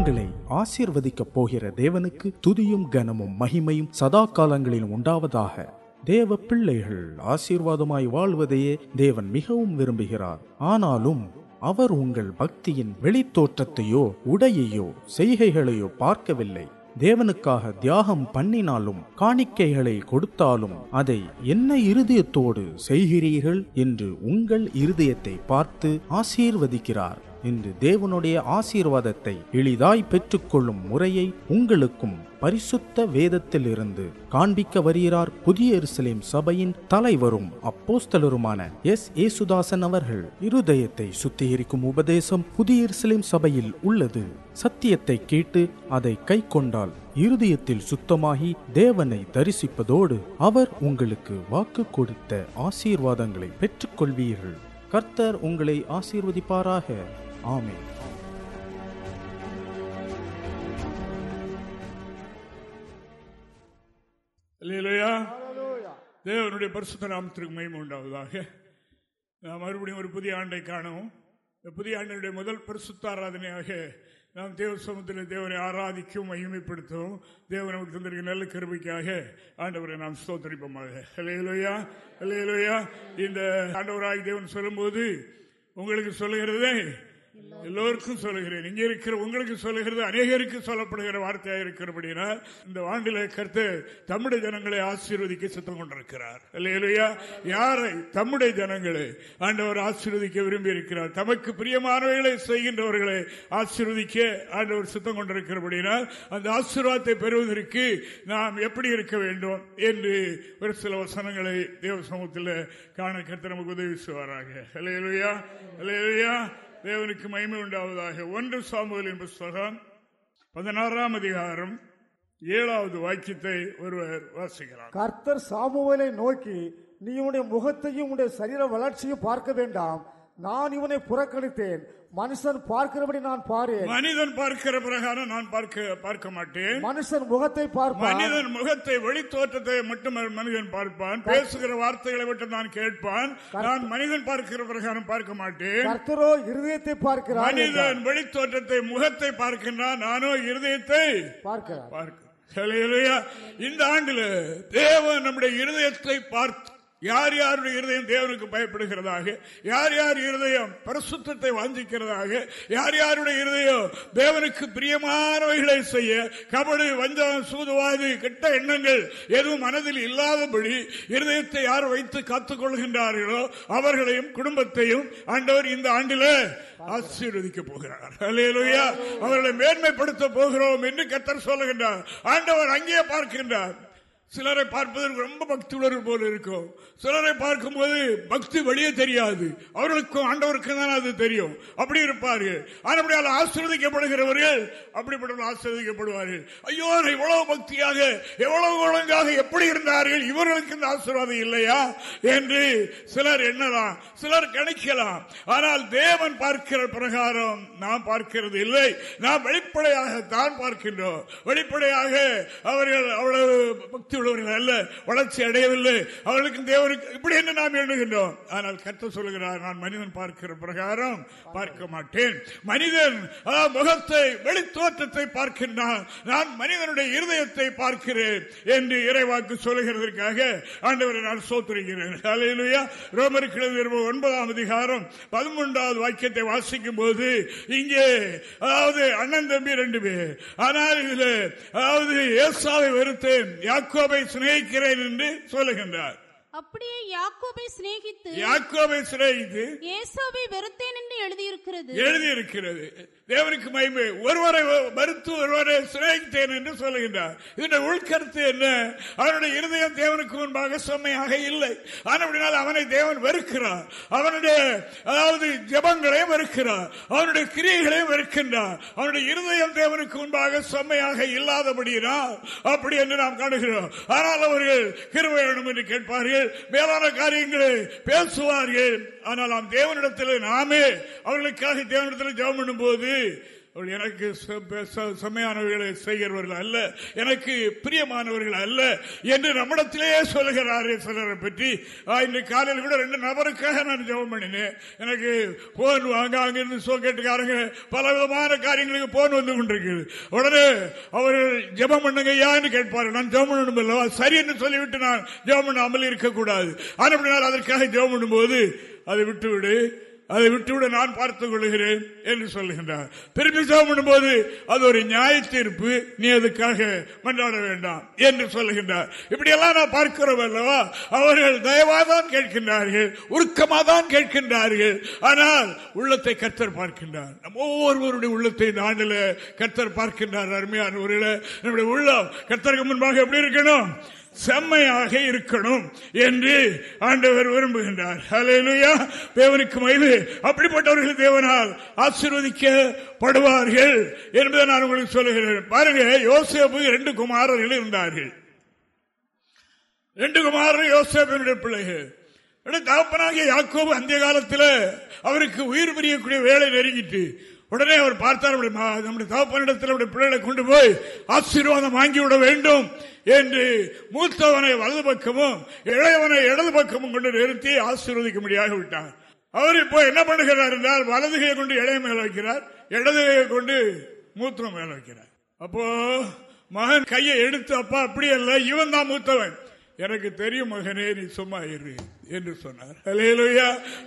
உங்களை ஆசீர்வதிக்கப் போகிற தேவனுக்கு துதியும் கனமும் மகிமையும் சதா காலங்களில் உண்டாவதாக தேவ பிள்ளைகள் ஆசீர்வாதமாய் வாழ்வதையே தேவன் மிகவும் விரும்புகிறார். ஆனாலும் அவர் உங்கள் பக்தியின் வெளித்தோற்றத்தையோ உடையையோ செய்கைகளையோ பார்க்கவில்லை. தேவனுக்காக தியாகம் பண்ணினாலும் காணிக்கைகளை கொடுத்தாலும் அதை என்ன இருதயத்தோடு செய்கிறீர்கள் என்று உங்கள் இருதயத்தை பார்த்து ஆசீர்வதிக்கிறார். இன்று தேவனுடைய ஆசீர்வாதத்தை எளிதாய் பெற்றுக்கொள்ளும் முறையை உங்களுக்கும் பரிசுத்த வேதத்திலிருந்து காண்பிக்க வருகிறார் புதிய எருசலேம் சபையின் தலைவரும் அப்போஸ்தலருமான எஸ். ஏசுதாசன் அவர்கள். இருதயத்தை சுத்திகரிக்கும் உபதேசம் புதிய எருசலேம் சபையில் உள்ளது. சத்தியத்தை கேட்டு அதை கை கொண்டால் இருதயத்தில் சுத்தமாகி தேவனை தரிசிப்பதோடு அவர் உங்களுக்கு வாக்கு கொடுத்த ஆசீர்வாதங்களை பெற்றுக்கொள்வீர்கள். கர்த்தர் உங்களை ஆசீர்வதிப்பாராக. ஆமென். இல்லையா தேவனுடைய பரிசுத்த நாமத்திற்கு மகிமை உண்டாவதாக. நாம் மறுபடியும் ஒரு புதிய ஆண்டை காணவும். இந்த புதிய ஆண்டினுடைய முதல் பரிசுத்த ஆராதனையாக நாம் தேவ சமூகத்தில் தேவனை ஆராதிக்கவும் மகிமைப்படுத்தவும் தேவன் நமக்கு தந்திருக்க நல்ல கருவிக்காக ஆண்டவரை நாம் ஸ்தோத்தரிப்போமாக. இல்லையிலோயா இல்லையிலோயா இந்த ஆண்டவராய் தேவன் சொல்லும்போது உங்களுக்கு சொல்லுகிறதே எல்லோருக்கும் சொல்லுகிறேன். இங்கே இருக்கிற உங்களுக்கு சொல்லுகிறது அநேகருக்கு சொல்லப்படுகிற வார்த்தையாக இருக்கிறபடினால் இந்த ஆண்டில கருத்து தமிழ் ஜனங்களை ஆசீர்வதிக்க சித்தம் கொண்டிருக்கிறார். இல்லையா யாரை? தம்முடைய ஜனங்களை. ஆண்டவர் ஆசீர்வதிக்க விரும்பி இருக்கிறார் தமக்கு பிரியமானவைகளை செய்கின்றவர்களை ஆசீர்வதிக்க ஆண்டவர் சித்தம் கொண்டிருக்கிறபடினால் அந்த ஆசீர்வாதத்தை பெறுவதற்கு நாம் எப்படி இருக்க வேண்டும் என்று ஒரு சில வசனங்களை தேவ சமூகத்தில் காண கருத்து நமக்கு உதவி செய்வாராக. இல்லையா இல்லையா தேவனுக்கு மயிமை உண்டாவதாக. ஒன்று சாமுகளின் புஸ்தகம் பதினாறாம் அதிகாரம் ஏழாவது வாக்கியத்தை ஒருவர் வாசிக்கிறார். கர்த்தர் சாமுவலை நோக்கி நீ உடைய முகத்தையும் உடைய சரீர வளர்ச்சியும் பார்க்க வேண்டாம். நான் இவனை புறக்கணித்தேன். மனுஷன் பார்க்கிறபடி நான் பாரேன். மனிதன் பார்க்கிற பிரகாரம் நான் பார்க்க பார்க்க மாட்டேன். மனுஷன் முகத்தை பார்ப்பான். மனிதன் முகத்தை வெளித்தோற்றத்தை மட்டும் மனிதன் பார்ப்பான். பேசுகிற வார்த்தைகளை மட்டும் நான் கேட்பான். நான் மனிதன் பார்க்கிற பிரகாரம் பார்க்க மாட்டேன். கர்த்தரோ இருதயத்தை பார்க்கிறார். மனிதன் வெளித்தோற்றத்தை முகத்தை பார்க்கின்றான். நானோ இருதயத்தை பார்க்கிறார். பார்க்க. ஹalleluya. இந்த ஆண்டுல தேவன் நம்முடைய இருதயத்தை பார்த்து யார் யாருடைய இருதயம் தேவனுக்கு பயப்படுகிறதாக யார் யார் இருதயம் பரிசுத்தத்தை வாஞ்சிக்கிறதாக யார் யாருடைய இருதயம் தேவனுக்கு பிரியமானவைகளை செய்ய கபடு வஞ்சம் சூதுவாது கெட்ட எண்ணங்கள் எதுவும் மனதில் இல்லாதபடி இருதயத்தை யார் வைத்து காத்துக் கொள்கின்றார்களோ அவர்களையும் குடும்பத்தையும் ஆண்டவர் இந்த ஆண்டில ஆசீர்வதிக்க போகிறார். அவர்களை மேன்மைப்படுத்த போகிறோம் என்று கத்தர் சொல்லுகின்றார். ஆண்டவர் அங்கே பார்க்கின்றார். சிலரை பார்ப்பதற்கு ரொம்ப பக்தி உணர்வு போல இருக்கும். சிலரை பார்க்கும்போது பக்தி வெளியே தெரியாது. அவர்களுக்கும் ஆண்டவருக்கும் தான் அது தெரியும். அப்படி இருப்பார்கள். ஆனால் ஆசீர்வதிக்கப்படுகிறவர்கள் அப்படிப்பட்ட ஆசீர்வதிக்கப்படுவார்கள். ஐயோ எவ்வளவு இவ்வளவு பக்தியாக எவ்வளவு ஒழுங்காக எப்படி இருந்தார்கள்? இவர்களுக்கு இந்த ஆசீர்வாதம் இல்லையா? என்று சிலர் எண்ணலாம். சிலர் கணிக்கலாம். ஆனால் தேவன் பார்க்கிற பிரகாரம் நாம் பார்க்கிறது இல்லை. நாம் வெளிப்படையாக தான் பார்க்கின்றோம். வெளிப்படையாக அவர்கள் அவ்வளவு பக்தி உள்ளவர்கள் அல்ல வளர்ச்சி அடையவில்லை. அவர்களுக்கு தேவருக்கு இப்படி என்ன நாம் எழுதுகின்றோம் ஆனால் கற்று சொல்லுகிறார் நான் மனிதன் பார்க்கிற பிரகாரம் பார்க்க மாட்டேன். மனிதன் முகத்தை வெளித்தோற்றத்தை பார்க்கின்றான். நான் மனிதனுடைய இருதயத்தை பார்க்கிறேன் என்று இறைவாக்கு சொல்லுகிறதற்காக ஆண்டவரை நான் சோத்துரைகிறேன். அலையிலுயா ரோமருக்கு ஒன்பதாம் அதிகாரம் பதிமூன்றாவது வாக்கியத்தை வாசிக்கும் போது இங்கே அதாவது அண்ணன் தம்பி ரெண்டு பேர். ஆனால் இதுல அதாவது ஏசாவை வெறுத்தேன் யாக்கோ யாக்கோபை சிநேகிக்கிறேன் என்று சொல்லுகின்றார். அப்படியே யாக்கோபை சிநேகித்து யாக்கோபை சிநேகித்து ஏசாவை வெறுத்தேன் என்று எழுதியிருக்கிறது. எழுதியிருக்கிறது. தேவனுக்கு மகிமை. ஒருவரை மறுத்து ஒருவரை சிநேகித்தேன் என்று சொல்லுகின்றார். இதனுடைய உள்கருத்து என்ன? அவனுடைய இருதயம் தேவனுக்கு முன்பாக செம்மையாக இல்லை. ஆனால் அவனை தேவன் வெறுக்கிறார். அவனுடைய அதாவது ஜபங்களையும் வெறுக்கிறார். அவனுடைய கிரியைகளையும் வெறுக்கின்றார். அவனுடைய இருதயம் தேவனுக்கு முன்பாக செம்மையாக இல்லாதபடியினால் அப்படி என்று நாம் காணுகிறோம். ஆனால் அவர்கள் வேண்டும் என்று கேட்பார்கள். மேலான காரியங்களை பேசுவார்கள். ஆனால் நாம் தேவனிடத்தில் நாமே அவர்களுக்காக தேவனிடத்தில் ஜெபம் பண்ணும் போது எனக்கு செம்மையானவர்களை செய்கிறவர்கள் அல்ல எனக்கு பிரியமானவர்கள் அல்ல என்று நம்மிடத்திலேயே சொல்கிறாரே சிலரை பற்றி. ஆ, இன்றைக்கு காலையில் கூட ரெண்டு நபருக்காக நான் ஜெபம் பண்ணினேன். எனக்கு போன் வாங்க அங்கிருந்து சோக்கெட்டுக்காரங்க பல விதமான காரியங்களுக்கு போன் வந்து கொண்டிருக்கிறது உடனே அவர்கள் ஜெபம் பண்ணுங்க யான்னு கேட்பார்கள். நான் ஜெபம் பண்ணணும் இல்லவா? சரி என்று சொல்லிவிட்டு நான் ஜெபம் பண்ணாமல் இருக்கக்கூடாது. ஆனால் அதற்காக ஜெபம் பண்ணும்போது அதை விட்டுவிடு. அதை விட்டுவிட நான் பார்த்துக் கொள்கிறேன் என்று சொல்லுகின்றார். திருப்பி ஜெபம் பண்ணும்போது அது ஒரு நியாய தீர்ப்பு நீ அதுக்காக மன்றாட வேண்டாம் என்று சொல்லுகின்றார். இப்படியெல்லாம் நான் பார்க்கிறோம் அல்லவா? அவர்கள் தயவாதான் கேட்கின்றார்கள் உருக்கமாதான் கேட்கின்றார்கள். ஆனால் உள்ளத்தை கத்தர் பார்க்கின்றார். நம்ம ஒவ்வொருவருடைய உள்ளத்தை இந்த ஆண்டில் கத்தர் பார்க்கின்றார் அருமையான ஒரு நம்முடைய உள்ளம் கத்தருக்கு முன்பாக எப்படி இருக்கணும்? செம்மையாக இருக்கணும் என்று ஆண்டவர் விரும்புகின்றார். ஹalleluya தேவனுக்கு மயிலு அப்படிப்பட்டவர்கள் தேவனால் ஆசீர்வதிக்கப்படுவார்கள் என்பதை நான் உங்களுக்கு சொல்லுகிறேன். பாருங்க யோசேப்பு ரெண்டு குமாரர்கள் இருந்தார்கள். ரெண்டு குமாரர்கள் யோசேப்பினுடைய பிள்ளைகள். தகப்பனாகிய யாக்கோபு அந்த காலத்தில் அவருக்கு உயிர் பிரியக்கூடிய வேலை நெருங்கிட்டு உடனே அவர் பார்த்தார் நம்முடைய மா- நம்முடைய தகப்பனிடத்தில் நம்முடைய பிள்ளைகளை கொண்டு போய் ஆசீர்வாதம் வாங்கிவிட வேண்டும் என்று மூத்தவனை வலது பக்கமும் இளையவனை இடது பக்கமும் கொண்டு நிறுத்தி ஆசீர்வதிக்கும்படியாக விட்டார். அவர் இப்போ என்ன பண்ணுகிறார் என்றால் வலதுகையை கொண்டு இளைய மேல வைக்கிறார் இடதுகையை கொண்டு மூத்தவன் மேல வைக்கிறார். அப்போ மகன் கையை எடுத்து அப்பா அப்படி அல்ல இவன் தான் மூத்தவன். எனக்கு தெரியும் மகனே நீ சும்மா இரு. என்று சொன்னார்.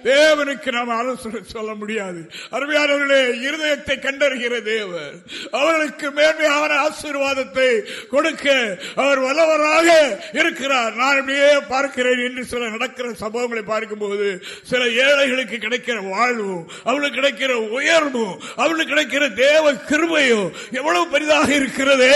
தேவனுக்கு நாம் ஆலோசனை சொல்ல முடியாது. அருமையானவர்களே இருதயத்தை கண்டறிகிற தேவர் அவர்களுக்கு மேன்மையான ஆசீர்வாதத்தை கொடுக்க அவர் வல்லவராக இருக்கிறார். நான் இப்படியே பார்க்கிறேன் என்று சில நடக்கிற சம்பவங்களை பார்க்கும்போது சில ஏழைகளுக்கு கிடைக்கிற வாழ்வும் அவளுக்கு கிடைக்கிற உயர்வும் அவளுக்கு கிடைக்கிற தேவ கிருமையும் எவ்வளவு பெரிதாக இருக்கிறது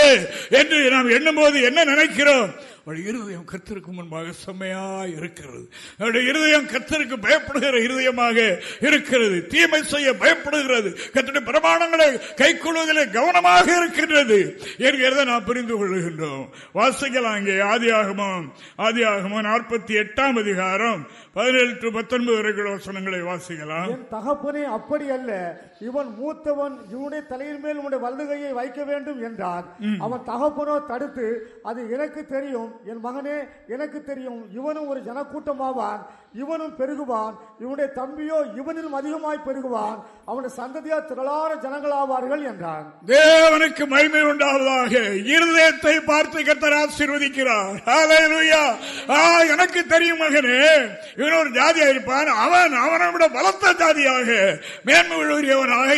என்று நாம் எண்ணும் போது என்ன நினைக்கிறோம்? அவருடைய இருதயம் கர்த்தருக்கு முன்பாக செம்மையா இருக்கிறது. அவருடைய இருதயம் கர்த்தருக்கு பயப்படுகிற இருதயமாக இருக்கிறது. தீமை செய்ய பயப்படுகிறது. கர்த்தருடைய பிரமாணங்களை கைக்கொள்வதிலே கவனமாக இருக்கின்றது என்கிறத நாம் புரிந்து கொள்கின்றோம். வாசிக்கலாம் அங்கே ஆதியாகமம் ஆதியாகமம் நாற்பத்தி எட்டாம் அதிகாரம். பதினேழு டு பத்தொன்பது வரைக்குள்ள வசனங்களை வாசிக்கலாம். என் தகப்பனே அப்படி அல்ல. இவன் மூத்தவன் இவனுடைய தலையின் மேல் உன்னுடைய வலதுகையை வைக்க வேண்டும் என்றான் அவன் தகப்பனோ தடுத்து அது எனக்கு தெரியும் என் மகனே எனக்கு தெரியும் இவனும் ஒரு ஜனக்கூட்டமாவான். இவனும் பெருகுவான். இவனுடைய தம்பியோ இவனிலும் அதிகமாய் பெருகுவான். அவனுடைய சந்ததியா திரளான ஜனங்களாவார்கள் என்றான். தேவனுக்கு மகிமை உண்டாவதாக இருதயத்தை பார்த்து கத்தர் ஆசீர்வதிக்கிறார். எனக்கு தெரியும் மகனே இவன் ஒரு ஜாதியா இருப்பான். அவன் அவனை விட பலத்த ஜாதியாக மேன்மை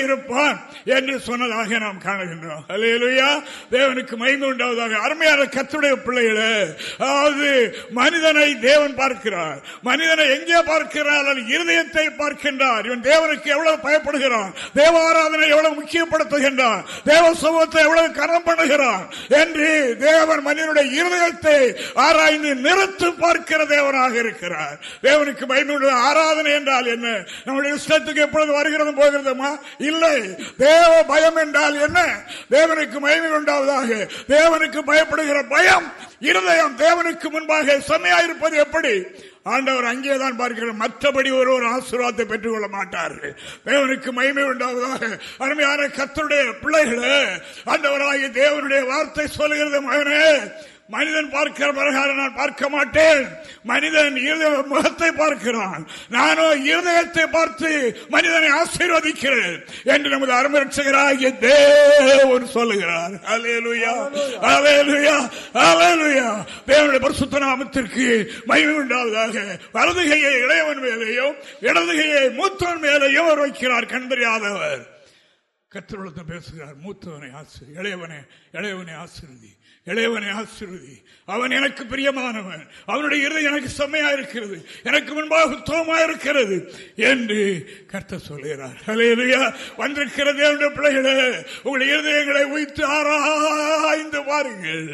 இருப்பான் என்று சொன்னதாக நாம் காணுகின்றோம். அலையலுயா தேவனுக்கு மகிமை உண்டாவதாக. அருமையான கத்துடைய பிள்ளைகளை அதாவது மனிதனை தேவன் பார்க்கிறார். மனிதன் எங்கே பார்க்கிறான் இருதயத்தை பார்க்கின்றார். இவன் தேவனுக்கு எவ்வளவு பயப்படுகிறான்? தேவாராதனை எவ்வளவு முக்கியப்படுத்துகின்றான்? தேவ சமூகத்தை எவ்வளவு கரம் பண்ணுகிறான்? என்று தேவன் மனிதனுடைய இருதயத்தை ஆராய்ந்து நிறுத்து பார்க்கிற தேவனாக இருக்கிறார். தேவனுக்கு பயனுள்ள ஆராதனை என்றால் என்ன? நம்முடைய இஷ்டத்துக்கு எப்பொழுது வருகிறது போகிறதுமா? இல்லை. தேவ பயம் என்றால் என்ன? தேவனுக்கு மகிமை உண்டாவதாக. தேவனுக்கு பயப்படுகிற பயம் இருதயம் தேவனுக்கு முன்பாக செம்மையாயிருப்பது எப்படி? ஆண்டவர் அங்கேதான் பார்க்கிறார். மற்றபடி ஒரு ஒரு ஆசீர்வாதத்தை பெற்றுக் கொள்ள மாட்டார்கள். தேவனுக்கு மகிமை உண்டாவதாக. அருமையான கத்தருடைய பிள்ளைகளே ஆண்டவராகிய தேவனுடைய வார்த்தை சொல்லுகிறது மகனே மனிதன் பார்க்கிற பிரகாரம் நான் பார்க்க மாட்டேன். மனிதன் முகத்தை பார்க்கிறான். நானோ இருதயத்தை பார்த்து மனிதனை ஆசீர்வதிக்கிறேன் என்று நமது அருமரட்சகராகிய தேவன் சொல்லுகிறார். அலேலுயா அலேலுயா அலேலுயா தேவனுடைய பரிசுத்த நாமத்திற்கு மகிமை உண்டாவதாக. வலதுகையை இளையவன் மேலேயும் இடதுகையை மூத்தவன் மேலேயும் அவர் வைக்கிறார் கண்பறியாதவர் கத்திரத்தை பேசுகிறார் மூத்தவனை ஆசு இளையவனை இளையவனை ஆசிர்வதி. இளையவனை ஆசிர்வதி. அவன் எனக்கு பிரியமானவன். அவனுடைய இருதயம் எனக்கு செம்மையா இருக்கிறது. எனக்கு முன்பாக உத்தமமா இருக்கிறது என்று கர்த்த சொல்கிறார் ஹalleluya வந்திருக்கிற தேவனுடைய பிள்ளைகளே உங்கள் இருதயங்களை உயித்து ஆராய்ந்து பாருங்கள்.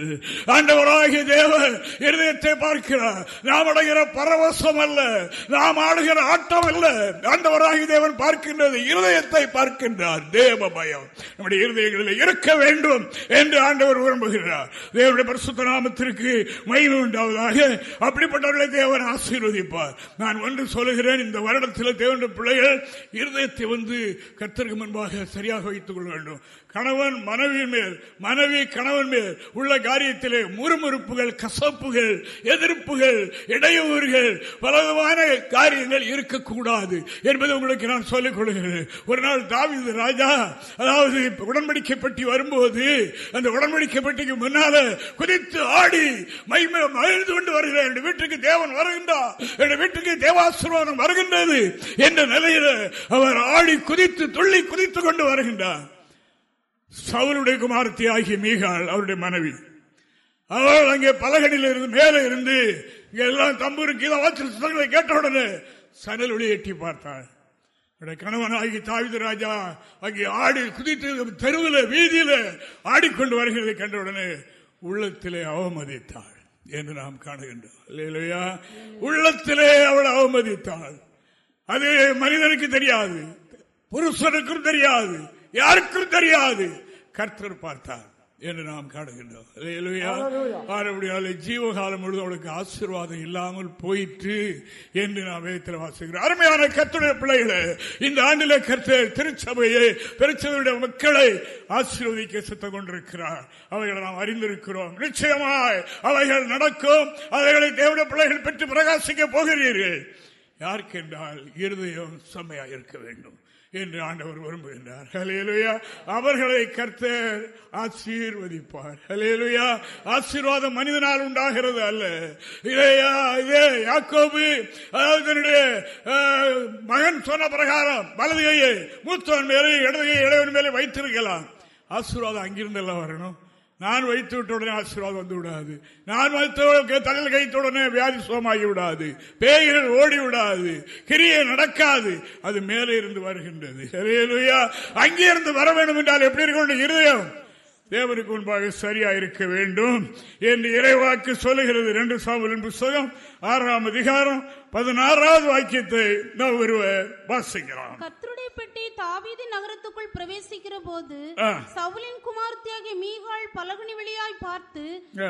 ஆண்டவராகிய தேவன் இருதயத்தை பார்க்கிறார். நாம் அடைகிற பரவசம் அல்ல. நாம் ஆடுகிற ஆட்டம் அல்ல. ஆண்டவராகிய தேவன் பார்க்கின்றது இருதயத்தை பார்க்கின்றார். தேவ தேவ பயம் நம்முடைய இருதயங்களில் இருக்க வேண்டும் என்று ஆண்டவர் விரும்புகிறார். தேவனுடைய பரிசுத்த நாமத்திற்கு மகிமை உண்டாவதாக அப்படிப்பட்டவர்களை தேவர் ஆசீர்வதிப்பார். நான் ஒன்று சொல்லுகிறேன் இந்த வருடத்தில் தேவனுடைய பிள்ளைகள் இருதயத்தை வந்து கர்த்தருக்கு முன்பாக சரியாக வைத்துக் கொள்ள வேண்டும். கணவன் மனைவியின் மேல் மனைவி கணவன் மேல் உள்ள காரியத்திலே முறுமுறுப்புகள் கசப்புகள் எதிர்ப்புகள் இடையூறுகள் பலவிதமான காரியங்கள் இருக்கக்கூடாது என்பதை உங்களுக்கு நான் சொல்லிக் கொள்கிறேன் ஒரு நாள் தாவிது ராஜா அதாவது உடன்படிக்கை பெட்டி வரும்போது அந்த உடன்படிக்கைப்பட்டிக்கு முன்னால குதித்து ஆடி மகிமை மகிழ்ந்து கொண்டு வருகிறேன். என் வீட்டுக்கு தேவன் வருகின்றார். என் வீட்டுக்கு தேவாசிர்வாதம் வருகின்றது என்ற நிலையில் அவர் ஆடி குதித்து துள்ளி குதித்துக் கொண்டு வருகின்றார். சவுளுடைய குமாரத்தி ஆகிய மீகாள் அவருடைய மனைவி. அவள் அங்கே பலகடியில் இருந்து மேலே இருந்து இங்க எல்லாம் தம்பூரு கீழே வாசல் கேட்ட உடனே சனல் ஒளி எட்டி பார்த்தாள். கணவன் ஆகி தாவித ராஜா அங்கே ஆடி குதித்து தெருவில் வீதியில ஆடிக்கொண்டு வருகிறதை கண்டவுடனே உள்ளத்திலே அவமதித்தாள் என்று நாம் காணுகின்றோம். இல்லையா உள்ளத்திலே அவள் அவமதித்தாள். அது மனிதனுக்கு தெரியாது. புருஷனுக்கும் தெரியாது. யாருக்கும் தெரியாது. கர்த்தர் பார்த்தார் என்று நாம் காணுகின்றோம். ஜீவகாலம் முழுவதும் அவளுக்கு ஆசீர்வாதம் இல்லாமல் போயிற்று என்று நாம் வேதத்தில் வாசிக்கிறோம். அருமையான கத்துடைய பிள்ளைகளை இந்த ஆண்டில கர்த்த திருச்சபையை திருச்சபையுடைய மக்களை ஆசீர்வதிக்க சுத்தம் கொண்டிருக்கிறார். அவைகளை நாம் அறிந்திருக்கிறோம். நிச்சயமாய் அவைகள் நடக்கும். அவைகளை தேவடைய பிள்ளைகள் பெற்று பிரகாசிக்க போகிறீர்கள். யாருக்கென்றால் இருதயம் செம்மையாக இருக்க வேண்டும் என்று ஆண்டவர் விரும்புகின்றார். ஹலேலுயா அவர்களை கர்த்தர் ஆசீர்வதிப்பார். ஹலேலுயா ஆசீர்வாதம் மனிதனால் உண்டாகிறது அல்ல. இதையா இதே யாக்கோபு அதாவது மகன் சொன்ன பிரகாரம் வலது கையை மூத்தவன் மேலே இடதுகையை இடைவன் மேலே வைத்திருக்கலாம். ஆசீர்வாதம் அங்கிருந்தெல்லாம் வரணும். நான் வைத்து விட்ட உடனே ஆசீர்வாதம் வந்து விடாது. நான் வைத்த தலையில் கைத்த உடனே வியாதி சுகமாகி விடாது. பேய்கள் ஓடி விடாது. கிரியை நடக்காது. அது மேலே இருந்து வருகின்றது. அங்கே இருந்து வர வேண்டும் என்றால் எப்படி இருக்க இருதயம். தேவனுக்கு முன்பாக சரியா இருக்க வேண்டும் என்று இறைவாக்கு சொல்லுகிறது. ரெண்டு சாமலின் புஸ்தகம் ஆறாம் அதிகாரம் பதினாறாவது வாக்கியத்தை நாம் ஒருவர் வாசிக்கிறோம். கர்த்தருடைய பெட்டி தாவீதி நகரத்துக்குள் பிரவேசிக்கிற போது சவுலின் குமார்த்தியாகிய மீகாள் பலகுனி வழியாய் பார்த்து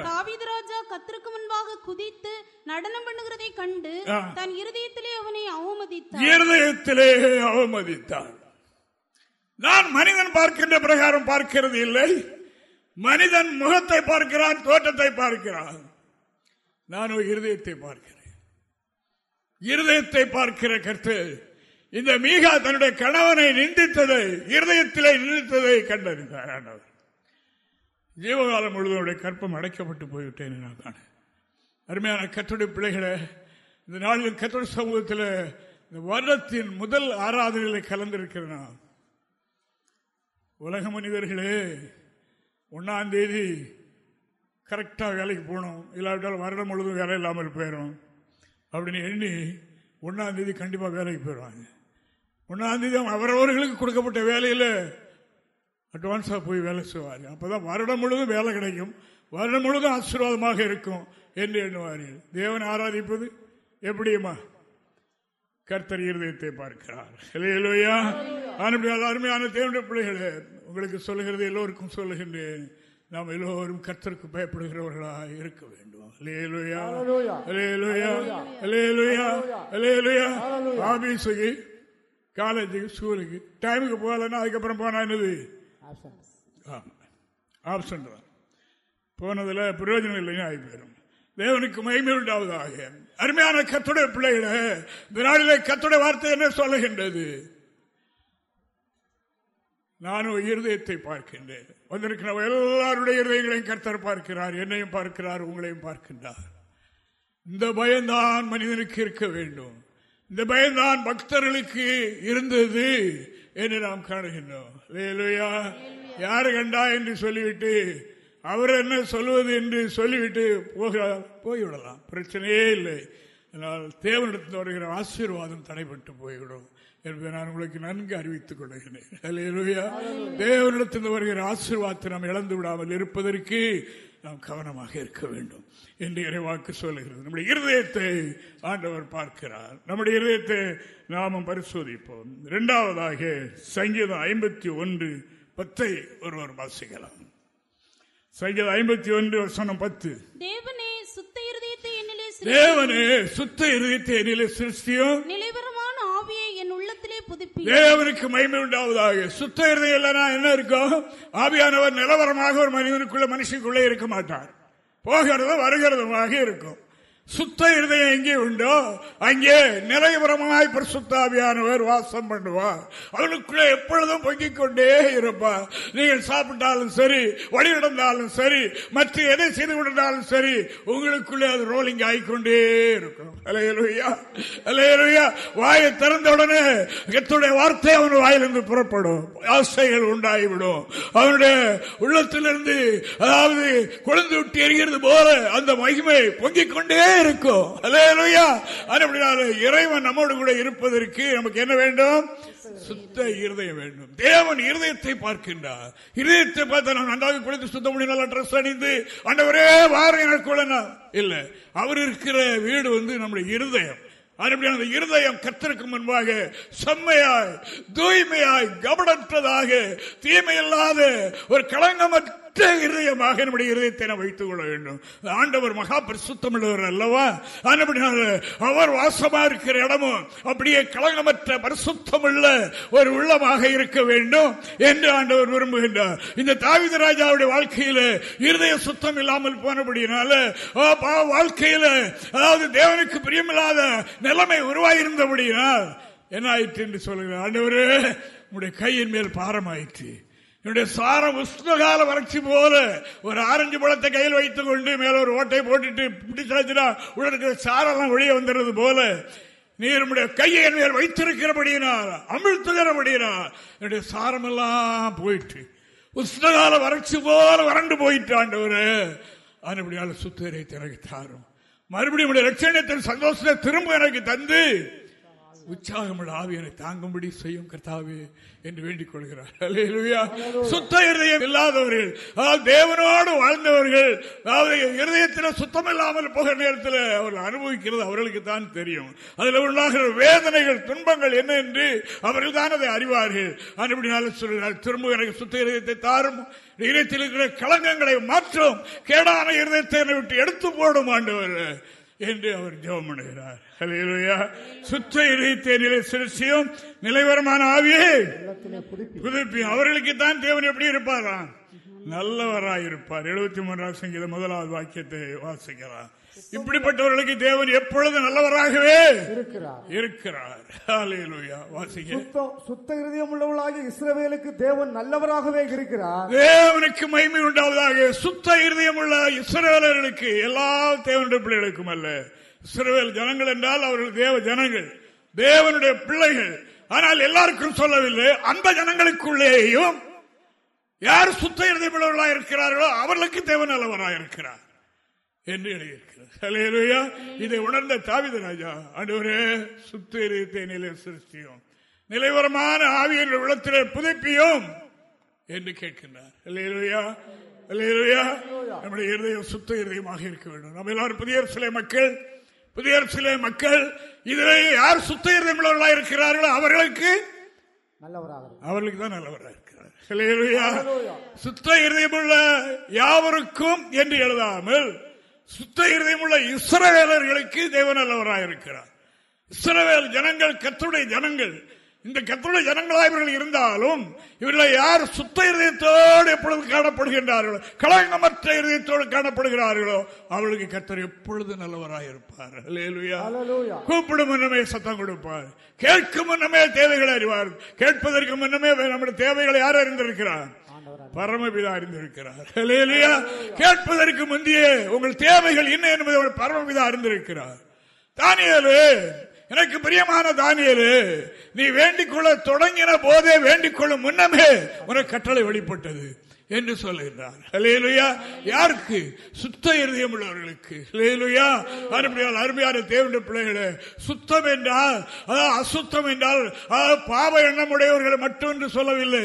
தாவீது ராஜா கத்திற்கு முன்பாக குதித்து நடனம் பண்ணுகிறதை கண்டு தன் இருதயத்திலே அவனை அவமதித்தார். இருதயத்திலே அவமதித்தார் நான் மனிதன் பார்க்கின்ற பிரகாரம் பார்க்கிறது இல்லை. மனிதன் முகத்தை பார்க்கிறான் தோட்டத்தை பார்க்கிறான். நான் இருதயத்தை பார்க்கிறேன். இருதயத்தை பார்க்கிற கருத்து இந்த மீகா தன்னுடைய கணவனை நிந்தித்ததை இருதயத்திலே நிந்தித்ததை கண்டறிந்தார் ஆண்டவர். ஜீவகாலம் முழுவதும் கற்பம் அடைக்கப்பட்டு போய்விட்டேன் நான் காண அருமையான கத்தோடைய பிள்ளைகளை இந்த நாளில் கத்தோட சமூகத்தில் இந்த வருடத்தின் முதல் ஆராதனையில் கலந்திருக்கிறேன் உலக மனிதர்களே ஒன்னாம் தேதி கரெக்டாக வேலைக்கு போகணும். இல்லாவிட்டால் வருடம் முழுவதும் வேலை இல்லாமல் போயிடும் அப்படின்னு எண்ணி ஒன்றாம் தேதி கண்டிப்பாக வேலைக்கு போயிடுவாங்க. ஒன்றாம் தேதி அவரவர்களுக்கு கொடுக்கப்பட்ட வேலையில் அட்வான்ஸாக போய் வேலை செய்வார். அப்போ தான் வருடம் முழுவதும் வேலை கிடைக்கும். வருடம் முழுவதும் ஆசீர்வாதமாக இருக்கும் என்று எண்ணுவார்கள். தேவன் ஆராதிப்பது எப்படியுமா? கர்த்தர் இருதயத்தை பார்க்கிறார். அருமையான தேவனுடைய பிள்ளைகளே உங்களுக்கு சொல்லுகிறது எல்லோருக்கும் சொல்லுகின்றேன். நாம் எல்லோரும் கர்த்தருக்கு பயப்படுகிறவர்களாக இருக்க வேண்டும். ஆபீஸுக்கு காலேஜுக்கு ஸ்கூலுக்கு டைமுக்கு போகலன்னா அதுக்கப்புறம் போனா என்னது? ஆப்சன்ட் தான். போனதுல பிரயோஜனம் இல்லைன்னு ஆகி போயிடும் தேவனுக்கு மகிமை உண்டாவதாக. அருமையான கத்துடைய பிள்ளைகளை இந்த நாளிலே கத்துடைய வார்த்தை என்ன சொல்லுகின்றது? நானும் இருதயத்தை பார்க்கின்றேன். வந்திருக்கிற எல்லாருடைய இருதயங்களையும் கர்த்தர் பார்க்கிறார் என்னையும் பார்க்கிறார் உங்களையும் பார்க்கின்றார். இந்த பயம்தான் மனிதனுக்கு இருக்க வேண்டும். இந்த பயம்தான் பக்தர்களுக்கு இருந்தது என்று நாம் காணுகின்றோம். யாரு கண்டா என்று சொல்லிவிட்டு அவர் என்ன சொல்வது என்று சொல்லிவிட்டு போக போய்விடலாம். பிரச்சனையே இல்லை. அதனால் தேவனிடத்தில் வருகிற ஆசீர்வாதம் தடைபட்டு போய்விடும். என்பதை நான் உங்களுக்கு நன்கு அறிவித்துக் கொள்கிறேன். தேவனிடத்திலிருந்து வருகிற ஆசீர்வாதத்தை நாம் இழந்து விடாமல் இருப்பதற்கு நாம் கவனமாக இருக்க வேண்டும் என்று இறைவாக்கு சொல்லுகிறது. நம்முடைய இருதயத்தை ஆண்டவர் பார்க்கிறார். நம்முடைய இருதயத்தை நாமும் பரிசோதிப்போம். இரண்டாவதாக சங்கீதம் ஐம்பத்தி ஒன்று பத்தை ஒருவர் வாசிக்கலாம். சங்கீதம் ஐம்பத்தி ஒன்று வசனம் பத்து. தேவனே சுத்த இருதயத்தை என்னிலே சிரு- தேவனே சுத்த இருதயத்தை என்னிலே சிருஷ்டியும் உள்ளத்திலே புதுப்பி தேவனுக்கு மகிமை உண்டாவதாக. சுத்த இருதயம் இல்லைன்னா என்ன இருக்கும் ஆவியானவர் நிலவரமாக ஒரு மனிதனுக்குள்ள மனுஷனுக்குள்ளே இருக்க மாட்டார். போகிறதும் வருகிறதுமாக இருக்கும். சுத்த இருதயம் எங்கே உண்டோ அங்கே நிலைவரமாய் பிரசுத்தாவியானவர் வாசம் பண்ணுவார். அவனுக்குள்ளே எப்பொழுதும் பொங்கிக் கொண்டே இருப்பார். நீங்கள் சாப்பிட்டாலும் சரி வழி நடந்தாலும் சரி மற்ற எதை செய்து கொண்டாலும் சரி உங்களுக்குள்ளே அது ரோலிங் ஆகிக்கொண்டே இருக்கும். அலையலுயா அலையலுயா வாயை திறந்த உடனே கத்துடைய வார்த்தை அவன் வாயிலிருந்து புறப்படும். ஆசைகள் உண்டாகிவிடும். அவனுடைய உள்ளத்திலிருந்து அதாவது கொழுந்து விட்டு எரிகிறது போல அந்த மகிமை பொங்கிக் கொண்டே இருக்கும். இறைவன் நம்மோடு கூட இருப்பதற்கு நமக்கு என்ன வேண்டும்? சுத்த இருதயம் வேண்டும். தேவன் இருதயத்தை பார்க்கின்றார். இருதயத்தை பார்த்து நான் நன்றாக குளித்து சுத்த முடியும் ட்ரெஸ் அணிந்து அண்டவரே வார எனக்குள்ள இல்ல அவர் இருக்கிற வீடு வந்து நம்முடைய இருதயம். அப்படியான அந்த இருதயம் கத்திற்கு முன்பாக செம்மையாய் தூய்மையாய் கபடற்றதாக தீமையில்லாத ஒரு களங்கமற்ற இருதயமாக நம்முடைய இருதயத்தை நாம் வைத்துக் கொள்ள வேண்டும். ஆண்டவர் மகா பரிசுத்தமுள்ளவர் அல்லவா? அவர் வாசமா இருக்கிற இடமும் அப்படியே களங்கமற்ற பரிசுத்தமுள்ள ஒரு உள்ளமாக இருக்க வேண்டும் என்று ஆண்டவர் விரும்புகின்றார். இந்த தாவித ராஜாவுடைய வாழ்க்கையில இருதய சுத்தம் இல்லாமல் போனபடினால ஆ, பா- வாழ்க்கையில அதாவது தேவனுக்கு பிரியமில்லாத நிலைமை உருவாயிருந்தபடியினால் என்ன ஆயிற்று என்று சொல்லுகிறார். ஆண்டவர் உடைய கையின் மேல் பாரமாயிற்று என்னுடைய சாரம் உஷ்ணகால வறட்சி போல ஒரு ஆரஞ்சு பழத்தை கையில் வைத்துக் கொண்டு மேல ஒரு ஓட்டை போட்டுட்டு பிடிச்சாச்சுன்னா உள்ள இருக்கிற சாரெல்லாம் வெளியே வந்துடுறது போல நீர் நம்முடைய கையை என் மேல் வைத்திருக்கிறபடியினால் அமிழ்த்துகிறபடியினால் என்னுடைய சாரமெல்லாம் போயிட்டு உஷ்ணகால வறட்சி போல வறண்டு போயிட்டு ஆண்டவரே. அதுபடியால் சுத்தரை திறகு தாரும். மறுபடியும் உடைய சந்தோஷத்தை திரும்ப எனக்கு தந்து உற்சாகமுள்ள ஆவியனை தாங்கும்படி செய்யும் கர்த்தாவே என்று வேண்டிக் கொள்கிறார். சுத்த இருதயம் இல்லாதவர்கள் அதாவது தேவனோடு வாழ்ந்தவர்கள் அதாவது இருதயத்தில் சுத்தம் இல்லாமல் போகிற நேரத்தில் அவர்கள் அனுபவிக்கிறது அவர்களுக்கு தான் தெரியும். அதில் உண்டாகிற வேதனைகள் துன்பங்கள் என்ன என்று அவர்கள் தான் அதை அறிவார்கள். அப்படினால சொல்கிறார் திரும்ப எனக்கு சுத்த இருதயத்தை தாரும். இதயத்தில் இருக்கிற களங்கங்களை மாற்றும். கேடான இருதயத்தை விட்டு எடுத்து போடும் ஆண்டவர். என்று அவர் ஜெபம் பண்ணுகிறார். சுத்த இதயத்தை நிலை சிறுசியும் நிலைவரமான ஆவியே. புதுப்பியும். அவர்களுக்கு தான் தேவன் எப்படி இருப்பாராம்? நல்லவராயிருப்பார். எழுபத்தி மூன்றாம் சங்கீத முதலாவது வாக்கியத்தை வாசிக்கிறார். இப்படிப்பட்டவர்களுக்கு தேவன் எப்பொழுது நல்லவராகவே இருக்கிறார். இருக்கிறார். சுத்த இருதயம் இஸ்ரவேலுக்கு தேவன் நல்லவராகவே இருக்கிறார். தேவனுக்கு மகிமை உண்டாவதாக சுத்த இருதயம் உள்ள இஸ்ரவேலர்களுக்கு எல்லா தேவனுடைய பிள்ளைகளுக்கும் அல்ல. இஸ்ரவேல் ஜனங்கள் என்றால் அவர்கள் தேவ ஜனங்கள். தேவனுடைய பிள்ளைகள். ஆனால் எல்லாருக்கும் சொல்லவில்லை அந்த ஜனங்களுக்குள்ளேயும் யார் சுத்த இருதயம் உள்ளவர்களாக இருக்கிறார்களோ அவர்களுக்கு தேவன் நல்லவராக இருக்கிறார் என்று எழுதியிருக்கிறது. இதை உணர்ந்த தாவித ராஜா ஆண்டவரே சுத்த இருதயத்தை நிலை சிருஷ்டியும் நிலைவரமான ஆவியின் உள்ளத்திலே புதுப்பியும் என்று கேட்கின்றார். அல்லேலூயா அல்லேலூயா நம்முடைய இருதயம் சுத்த இருதயமாக இருக்க வேண்டும். நம்ம எல்லாரும் புதிய சிலை மக்கள் புதிய சிலை மக்கள் இதிலே யார் சுத்த இருதயம் உள்ளவர்களாக இருக்கிறார்களோ அவர்களுக்கு. அவர்களுக்கு தான் நல்லவராக இருக்கிறார். சுத்த இருதயமுள்ள யாவருக்கும் என்று எழுதாமல் சுத்த இருதயமுள்ள இஸ்ரவேலர்களுக்கு தேவன் நல்லவராக இருக்கிறார் இஸ்ரவேல் ஜனங்கள் கத்துடைய ஜனங்கள் இந்த கத்துடைய ஜனங்களாக இவர்கள் இருந்தாலும் இவர்களை யார் சுத்த இருதயத்தோடு எப்பொழுது காணப்படுகின்றார்களோ களங்கமற்ற இருதயத்தோடு காணப்படுகிறார்களோ அவர்களுக்கு கத்தர் எப்பொழுது ஹalleluya. கூப்பிடும் முன்னமே சத்தம் கொடுப்பார். கேட்கும் முன்னமே தேவைகளை அறிவார். கேட்பதற்கு முன்னமே நம்முடைய தேவைகளை யார் அறிந்திருக்கிறார்? பரமபிதா அறிந்திருக்கிறார். கேட்பதற்கு முந்தைய உங்கள் தேவைகள் என்ன என்பதை பரமபிதா அறிந்திருக்கிறார். தானியேலு எனக்கு பிரியமான தானியலு நீ வேண்டிக் கொள்ள தொடங்கின போதே வேண்டிக் கொள்ளும் முன்னமே உனக்கு கட்டளை வெளிப்பட்டது என்று சொல்லுகிறார் ஹலேலுயா யாருக்கு? சுத்த இருதயம் உள்ளவர்களுக்கு. ஹலேலுயா அருமையால் அருமையான தேவனுடைய பிள்ளைகளே சுத்தம் என்றால் அதாவது அசுத்தம் என்றால் பாவ எண்ணமுடையவர்களை மட்டும் என்று சொல்லவில்லை.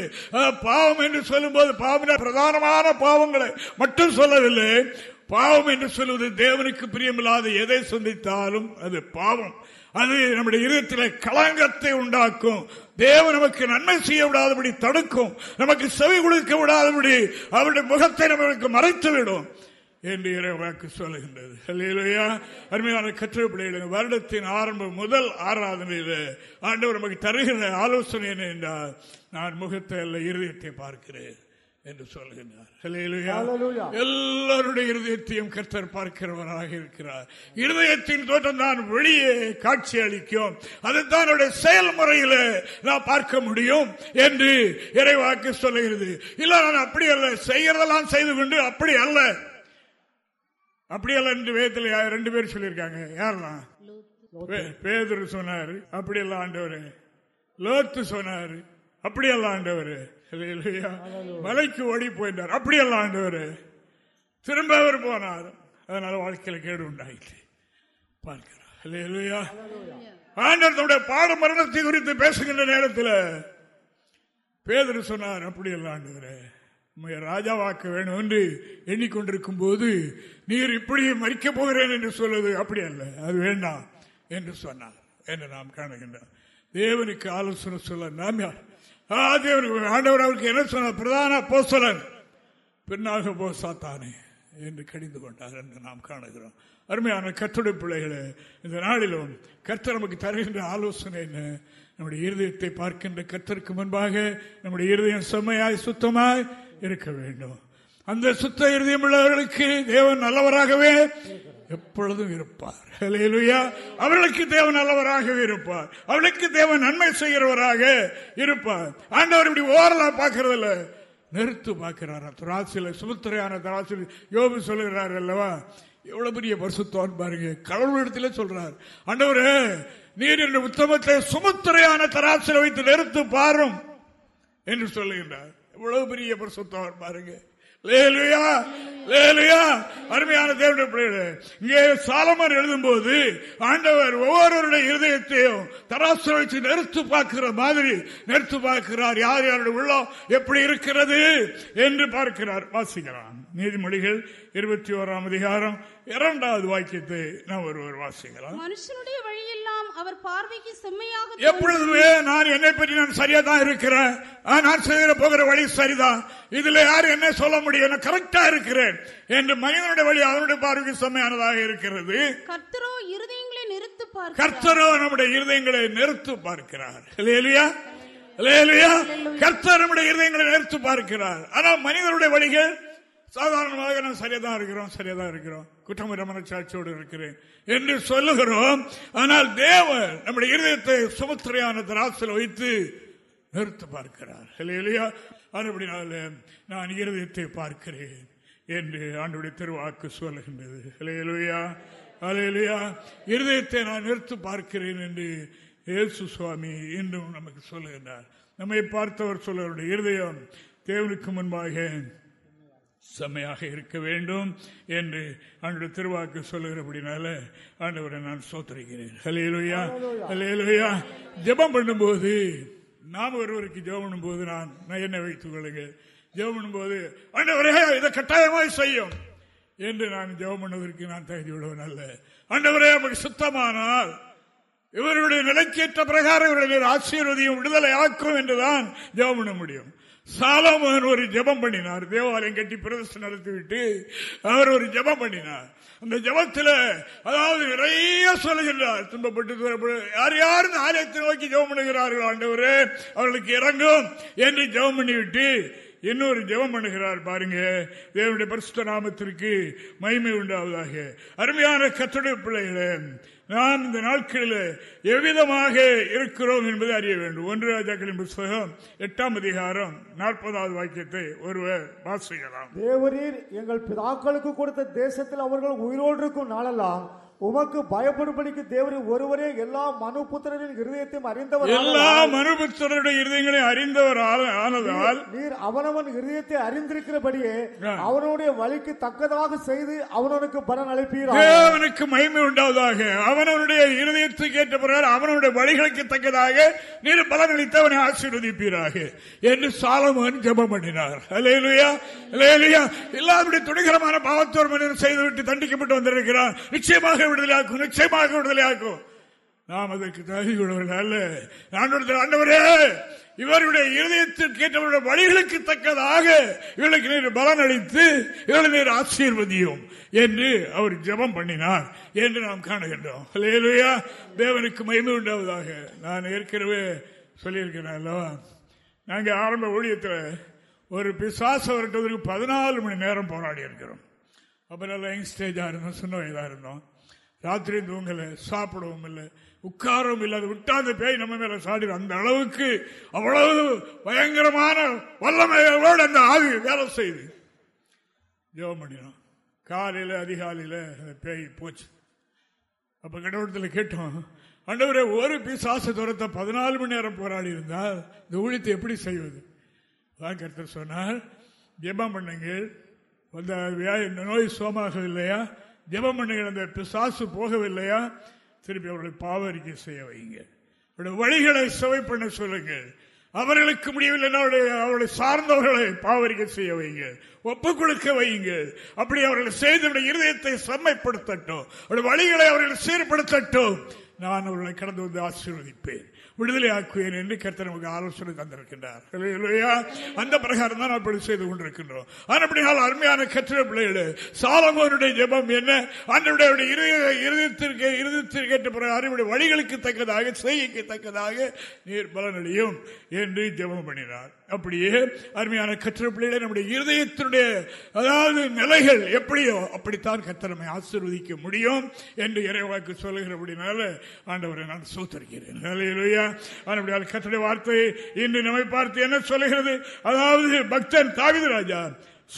பாவம் என்று சொல்லும்போது பாவம் பிரதானமான பாவங்களை மட்டும் சொல்லவில்லை. பாவம் என்று சொல்வது தேவனுக்கு பிரியமில்லாத எதை சந்தித்தாலும் அது பாவம். அது நம்முடைய இருதயத்தில் களங்கத்தை உண்டாக்கும். தேவன் நமக்கு நன்மை செய்ய விடாதபடி தடுக்கும். நமக்கு செவி கொடுக்க விடாதபடி அவருடைய முகத்தை நமக்கு மறைத்துவிடும் என்று என்று இறைவாக்கு சொல்லுகின்றது. அல்லையா அருமையான கற்று வருடத்தின் ஆரம்பம் முதல் ஆராதனையில் ஆண்டவர் நமக்கு தருகிற ஆலோசனை என்ன என்றால் நான் முகத்தை அல்ல இருதயத்தை பார்க்கிறேன். என்று. ஹல்லேலூயா. எல்லாருடைய இருதயத்தையும் கர்த்தர் பார்க்கிறவராக இருக்கிறார். இருதயத்தின் தோற்றம் தான் வெளியே காட்சி அளிக்கும். அதுதான் அவருடைய செயல்முறையில நான் பார்க்க முடியும் என்று இறைவாக்கு சொல்லுகிறது. இல்ல நான் அப்படி அல்ல. செய்யறதெல்லாம் செய்து கொண்டு அப்படி அல்ல. அப்படி அல்ல என்று வேதத்தில் ரெண்டு பேர் சொல்லியிருக்காங்க. யாரெல்லாம்? பேதுரு சொன்னாரு. அப்படி எல்லாம் ஆண்டவரே. லோத்து சொன்னாரு. அப்படி எல்லாம் ஆண்டவரே. மலைக்கு ஓடி போயிட்டார். அப்படி எல்லாம் ஆண்டவரே. திரும்ப அவர் போனார். அதனால வாழ்க்கையில கேடு உண்டாயிற்று. பார்க்கிறார். அல்லேலூயா. ஆண்டவர் தன்னுடைய பாட மரணத்தை குறித்து பேசுகின்ற நேரத்தில் பேதர் சொன்னார் அப்படி எல்லாம் ஆண்டவரே உம்மை ராஜாவாக்க வேணும் என்று எண்ணிக்கொண்டிருக்கும் போது நீர் இப்படி மறிக்கப் போகிறேன் என்று சொல்வது அப்படி அல்ல அது வேண்டாம் என்று சொன்னார். என்று நாம் காணுகின்றோம். தேவனுக்கு ஆலோசனை சொல்ல நாம் யார்? ஆண்டவர் அவருக்கு என்ன சொன்னார்? பிரதான போஸ்தலன் பின்னாக போ சாத்தானே என்று கடிந்து கொண்டார் என்று நாம் காணுகிறோம். அருமையான கற்றுடை பிள்ளைகளே இந்த நாளிலும் கர்த்தர் நமக்கு தருகின்ற ஆலோசனை என்ன? நம்முடைய இருதயத்தை பார்க்கின்ற கர்த்தருக்கு முன்பாக நம்முடைய இருதயம் செம்மையாய் சுத்தமாய் இருக்க வேண்டும். அந்த சுத்த இருதயம் உள்ளவர்களுக்கு தேவன் நல்லவராகவே எப்பொழுதும் இருப்பார். அவர்களுக்கு தேவன் நல்லவராகவே இருப்பார். அவளுக்கு தேவன் நன்மை செய்கிறவராக இருப்பார். ஆண்டவர் இப்படி ஓரலா பார்க்கறது இல்ல நிறுத்து பார்க்கிறார். திராட்சியில சுமத்திரையான திராட்சியில் யோபு சொல்லுகிறார் அல்லவா? எவ்வளவு பெரிய பரிசுத்தம் பாருங்க. கடவுளிடத்திலே சொல்றார். ஆண்டவர் நீர் என்ற உத்தமத்தை சுமுத்திரையான தராசில வைத்து நிறுத்து பாரும் என்று சொல்லுகின்றார். எவ்வளவு பெரிய பரிசுத்தம் பாருங்க. லேலுயா லேலுயா அருமையான தேவனுடைய பிள்ளைகளே இங்கே சாலமன் எழுதும்போது ஆண்டவர் ஒவ்வொருவருடைய இருதயத்தையும் தராசு வச்சு நெருத்து பார்க்கிற மாதிரி நெருத்து பார்க்கிறார். யார் யாருடைய உள்ளம் எப்படி இருக்கிறது என்று பார்க்கிறார். வாசிக்கிறான் நீதிமொழிகள் இருபத்தி ஓராம் அதிகாரம் இரண்டாவது வாக்கியத்தை நாம் ஒருவர் வாசிக்கலாம். மனுஷனுடைய அவர் பார்வைக்கு செம்மையாக. எப்பொழுதுமே நான் என்னை பற்றி நான் சரியா தான் இருக்கிறேன். நான் செய்கிற போகிற வழி சரிதான். இதுல யார் என்ன சொல்ல முடியும்? கரெக்டா இருக்கிறேன் என்று மனிதனுடைய வழி அவனுடைய பார்வைக்கு செம்மையானதாக இருக்கிறது. கர்த்தரோ இருதயங்களை நிறுத்து பார்க்கிறார். கர்த்தரோ நம்முடைய இருதயங்களை நிறுத்து பார்க்கிறார். இல்லையா இல்லையா கர்த்தர் நம்முடைய இருதயங்களை நிறுத்து பார்க்கிறார். ஆனா மனிதனுடைய வழிகள் சாதாரணமாக நான் சரியா தான் இருக்கிறோம் சரியா தான் இருக்கிறோம். குற்றமிடமான சாட்சியோடு இருக்கிறேன் என்று சொல்லுகிறோம். ஆனால் தேவர் நம்முடைய இருதயத்தை சுமத்திரையான திராட்சியில் வைத்து நிறுத்த பார்க்கிறார். இல்லையா அதுபடினால நான் இருதயத்தை பார்க்கிறேன் என்று ஆண்டுடைய திருவாக்கு சொல்லுகின்றது. இல்லையா அலையிலையா இருதயத்தை நான் நிறுத்து பார்க்கிறேன் என்று இயேசு சுவாமி இன்றும் நமக்கு சொல்லுகின்றார். நம்மை பார்த்தவர் சொல்லவருடைய இருதயம் தேவனுக்கு முன்பாக செம்மையாக இருக்க வேண்டும் என்று ஆண்டு திருவாக்கு சொல்லுகிறபடினால ஆண்டவரை நான் சோத்தரிக்கிறேன். ஹலேலுயா ஹலேலுயா ஜெபம் பண்ணும்போது நாம் ஒருவருக்கு ஜெபம் பண்ணும்போது நான் நான் என்ன வைத்துக் கொள்ளுங்க ஜெபம் பண்ணும்போது ஆண்டவரே இதை கட்டாயமாய் செய்யும். என்று நான் ஜெபம் பண்ணுவதற்கு நான் தகுதி உள்ளவன் அல்ல. ஆண்டவரே நமக்கு சுத்தமானால் இவருடைய நிலைக்கேற்ற பிரகாரம் இவருடைய ஆசீர்வதியும் விடுதலை ஆக்கும் என்றுதான் ஜெபம் பண்ண முடியும். சாலமோகன் ஒரு ஜெபம் பண்ணினார். தேவாலயம் கட்டி பிரதர்ஷனம் நடத்திவிட்டு அவர் ஒரு ஜெபம் பண்ணினார். அந்த ஜெபத்தில் அதாவது நிறைய சொல்லுகின்றார் துன்பப்பட்டு யார் யார் இந்த ஆலயத்தை நோக்கி ஜெபம் பண்ணுகிறார்கள் ஆண்டவர் அவர்களுக்கு இறங்கும் என்று ஜெபம் பண்ணிவிட்டு இன்னொரு ஜெபம் பண்ணுகிறார் பாருங்க. தேவனுடைய பரிசுத்த நாமத்திற்கு மகிமை உண்டாவதாக. அருமையான கத்துடைய பிள்ளைகளே நாம் இந்த நாட்களில் எவ்விதமாக இருக்கிறோம் என்பதை அறிய வேண்டும். ஒன்று ராஜாக்களின் புஸ்தகம் எட்டாம் அதிகாரம் நாற்பதாவது வாக்கியத்தை ஒருவர் வாசிக்கலாம். தேவரீர் எங்கள் பிதாக்களுக்கு கொடுத்த தேசத்தில் அவர்கள் உயிரோடு இருக்கும் நாளெல்லாம் உமக்கு பயப்படும்படிக்கு தேவரின் ஒருவரே எல்லா மனு புத்திரரின் இருதயத்தையும் அறிந்தவர் எல்லா ஆனதால் மனுபுத்தருடைய இருதயங்களை அறிந்தவர் ஆன- ஆனதால் நீர் அவனவன் இருதயத்தை அறிந்திருக்கிறபடியே. அவனுடைய வழிக்கு தக்கதாக செய்து அவனவனுக்கு பலன் அளிப்பீராக. தேவனுக்கு மகிமை உண்டாவதாக. அவனவனுடைய இருதயத்துக்கு ஏற்ற பிரகாரம் அவனுடைய வழிகளுக்கு தக்கதாக நீர் பலனளித்து அவனை ஆசீர்வதிப்பீராக என்று சாலமோன் ஜெபம் பண்ணினார். அலேலுயா அலேலுயா எல்லாருடைய துணிகரமான பாவத்தோர் மனிதன் செய்துவிட்டு தண்டிக்கப்பட்டு வந்திருக்கிறார். நிச்சயமாக விடுதலையாக்கும் நிச்சயமாக விடுதலையாக்கும் நாம் அதற்கு தகுதி உள்ளவர்கள் அல்ல. ஆண்டவரத்தில் ஆண்டவரே இவருடைய இருதயத்திற்கு ஏற்றவருடைய வழிகளுக்கு தக்கதாக இவர்களுக்கு நீர் பலன் அளித்து இவர்களை நீர் ஆசீர்வதியும் என்று அவர் ஜெபம் பண்ணினார் என்று நாம் காணுகின்றோம். இல்லையா தேவனுக்கு மயிமை உண்டாவதாக. நான் ஏற்கனவே சொல்லியிருக்கிறேன் அல்லவா நாங்கள் ஆரம்ப ஊழியத்தில் ஒரு பிசாச வரட்டதற்கு பதினாலு மணி நேரம் போராடி இருக்கிறோம் அப்போ நல்லா யங்ஸ்டேஜா இருந்தோம் சின்ன வயதா இருந்தோம். ராத்திரி தூங்கலை சாப்பிடவும் இல்லை உட்காரவும் இல்லை அது விட்டா அந்த பேய் நம்ம மேல சாடிடும். அந்த அளவுக்கு அவ்வளவு பயங்கரமான வல்லமையோடு அந்த ஆவி வேலை செய்யுது ஜெபம் பண்ணினோம் காலையில் அதிகாலையில் அந்த பேய் போச்சு. அப்போ கடவுளத்தில் கேட்டோம் அண்டவரே ஒரு பிசாசு தூரத்தை பதினாலு மணி நேரம் போராடி இருந்தால் இந்த ஊழியத்தை எப்படி செய்வது? அதான் கருத்தர் சொன்னார் ஜெபம் பண்ணுங்கள். அந்த நோய் இந்த நோய் ஜெபம் பண்ணுகிற அந்த பிசாசு போகவில்லையா? திருப்பி அவர்களை பாவரிக்கை செய்ய வைங்க. அவருடைய வழிகளை சுவை பண்ண சொல்லுங்கள். அவர்களுக்கு முடியவில்லைன்னா அவருடைய அவர்களை சார்ந்தவர்களை பாவரிக்க செய்ய வைங்க. ஒப்பு கொடுக்க வைங்க. அப்படி அவர்களை செய்து இருதயத்தை செம்மைப்படுத்தட்டும். அவருடைய வழிகளை அவர்கள் சீர்படுத்தட்டும். நான் அவர்களை கடந்து வந்து ஆசீர்வதிப்பேன். விடுதலை ஆக்குவேன் என்று கர்த்தர் நமக்கு ஆலோசனை தந்திருக்கின்றார். இல்லையா அந்த பிரகாரம் தான் அப்படி செய்து கொண்டிருக்கின்றோம். அப்படினால் அருமையான கற்றிட பிள்ளைகளே சாலமோனுடைய ஜெபம் என்ன? அன்றைய இருதயத்திற்கு இருதயத்திற்கு பிறகு அறிவுடைய வழிகளுக்கு தக்கதாக செய்கைக்கு தக்கதாக நீர் பலனடையும் என்று ஜெபம் பண்ணினார். அப்படியே அருமையான கற்ற பிள்ளைகளை நம்முடைய இருதயத்தினுடைய அதாவது நிலைகள் எப்படியோ அப்படித்தான் கத்திரமை ஆசிர்வதிக்க முடியும் என்று இறைவாக்கு சொல்லுகிறபடினால ஆண்டவரை நான் சோத்தரிக்கிறேன். ஹல்லேலூயா. ஆனபடியால் வார்த்தை இன்று நம்மை பார்த்து என்ன சொல்லுகிறது? அதாவது பக்தன் தாவிது ராஜா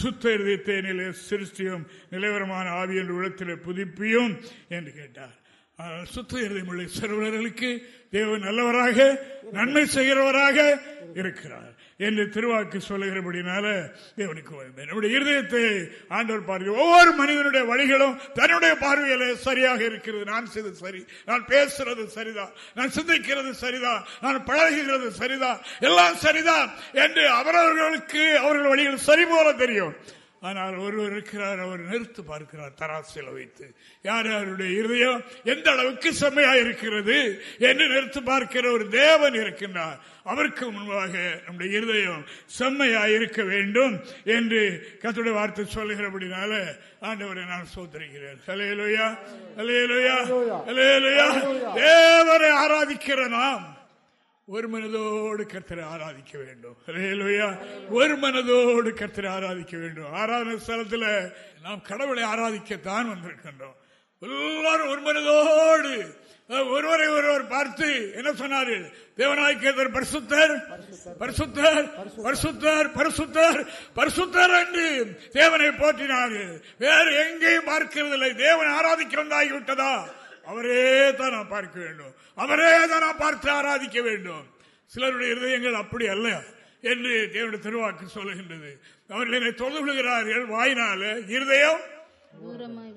சுத்த இருதயத்தை நிலை சிருஷ்டியும் நிலைவரமான ஆவி என்று உலகத்தில் புதுப்பியும் என்று கேட்டார். சுத்த சுத்த இருதயமுள்ள சிறுவர்களுக்கு தேவன் நல்லவராக நன்மை செய்கிறவராக இருக்கிறார். என்று திருவாக்கு சொல்லுகிறபடினால தேவனுக்கு மகிமை. நம்முடைய இருதயத்தை ஆண்டவர் பார்வை ஒவ்வொரு மனிதனுடைய வழிகளும் தன்னுடைய பார்வையில சரியாக இருக்கிறது. நான் செய்தது சரி. நான் பேசுறது சரிதான் நான் சிந்திக்கிறது சரிதான் நான் பழகுகிறது சரிதான் எல்லாம் சரிதான் என்று அவரவர்களுக்கு அவர்கள் வழிகள் சரி போல தெரியும். ஆனால் ஒருவர் இருக்கிறார் அவர் நிறுத்து பார்க்கிறார் தராசில வைத்து. யார் யாருடைய இருதயம் எந்த அளவுக்கு செம்மையா இருக்கிறது என்று நிறுத்து பார்க்கிற ஒரு தேவன் இருக்கின்றார். அவருக்கு முன்பாக நம்முடைய இருதயம் செம்மையா இருக்க வேண்டும் என்று கத்துடைய வார்த்தை சொல்லுகிறபடினால ஆண்டவரை நான் சோதரிக்கிறேன். தேவரை ஆராதிக்கிற நாம் ஒரு மனதோடு கர்த்தரை ஆராதிக்க வேண்டும். ஹalleluya. ஒரு மனதோடு கர்த்தரை ஆராதிக்க வேண்டும். ஆராதனை ஸ்தலத்தில் நாம் கடவுளை ஆராதிக்கத்தான் வந்திருக்கின்றோம். எல்லாரும் ஒரு மனதோடு ஒருவரை ஒருவர் பார்த்து என்ன சொன்னாரு தேவநாயக்கர் பரிசுத்தர் பரிசுத்தர் பரிசுத்தர் பரிசுத்தர் பரிசுத்தர் என்று தேவனை போற்றினார்கள். வேறு எங்கேயும் பார்க்கிறதில்லை. தேவனை ஆராதிக்க வந்தாகிவிட்டதா அவரே தான் நாம் பார்க்க வேண்டும். அவரே தான் நாம் பார்த்து ஆராதிக்க வேண்டும். சிலருடைய இருதயங்கள் அப்படி அல்ல என்று தேவனுடைய திருவாக்கு சொல்லுகின்றது. அவர்கள் என்னை தொழுது கொள்கிறார்கள் வாயினால இருதயம்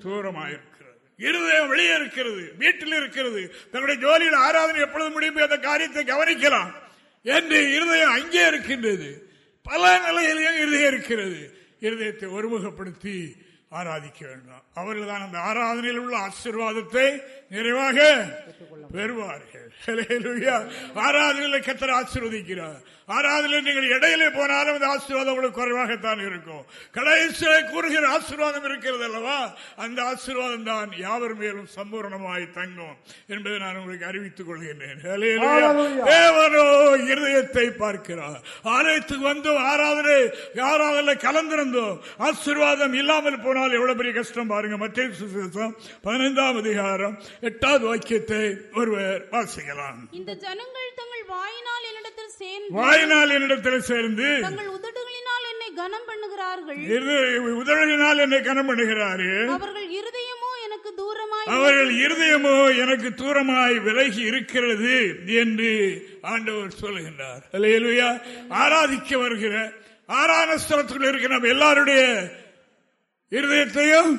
தூரமாயிருக்கிறது. இருதயம் வெளியே இருக்கிறது வீட்டில் இருக்கிறது. தன்னுடைய ஜோலியில் ஆராதனை எப்பொழுது முடியும் அந்த காரியத்தை கவனிக்கலாம் என்று இருதயம் அங்கே இருக்கின்றது. பல நிலையிலையும் இருதயம் இருக்கிறது. இருதயத்தை ஒருமுகப்படுத்தி ஆராதிக்க வேண்டும் அவர்கள் தான் அந்த ஆராதனையில் உள்ள ஆசீர்வாதத்தை நிறைவாக பெறுவார்கள். ஆராதனையில் கத்தர் ஆசீர்வதிக்கிறார். ஆராதனையில் நீங்கள் இடையிலே போனாலும் அந்த ஆசீர்வாதம் உங்களுக்கு குறைவாகத்தான் இருக்கும். கடைசியிலே கூறுகிற ஆசீர்வாதம் இருக்கிறது அல்லவா? அந்த ஆசீர்வாதம் தான் யாவர் மேலும் சம்பூர்ணமாய் தங்கும் என்பதை நான் உங்களுக்கு அறிவித்துக் கொள்கின்றேன். தேவனோ இருதயத்தை பார்க்கிறார். ஆலயத்துக்கு வந்தோம் ஆராதனை ஆராதனை கலந்திருந்தோம் ஆசீர்வாதம் இல்லாமல் போனால் எவ்வளவு பெரிய கஷ்டம் பாருங்க மத்திய சுவிசேஷம் பதினைந்தாம் அதிகாரம் எட்டாவது வாக்கியத்தை ஒருவர் வாசிக்கலாம். இந்த ஜனங்கள் தங்கள் வாயினால் என்னிடத்தில் சேர்ந்து வாயினால் என்னிடத்தில் சேர்ந்து தங்கள் உதடுகளினால் என்னை கனம் பண்ணுகிறார்கள். உதவியினால் என்னை கனம் பண்ணுகிறாரு. அவர்கள் இருதயமோ எனக்கு தூரமாய் அவர்கள் இருதயமோ எனக்கு தூரமாய் விலகி இருக்கிறது என்று ஆண்டவர் சொல்லுகின்றார். ஆராதிக்க வருகிற ஸ்தலத்தில் இருக்கிற நம்ம எல்லாருடைய இருதயத்தையும்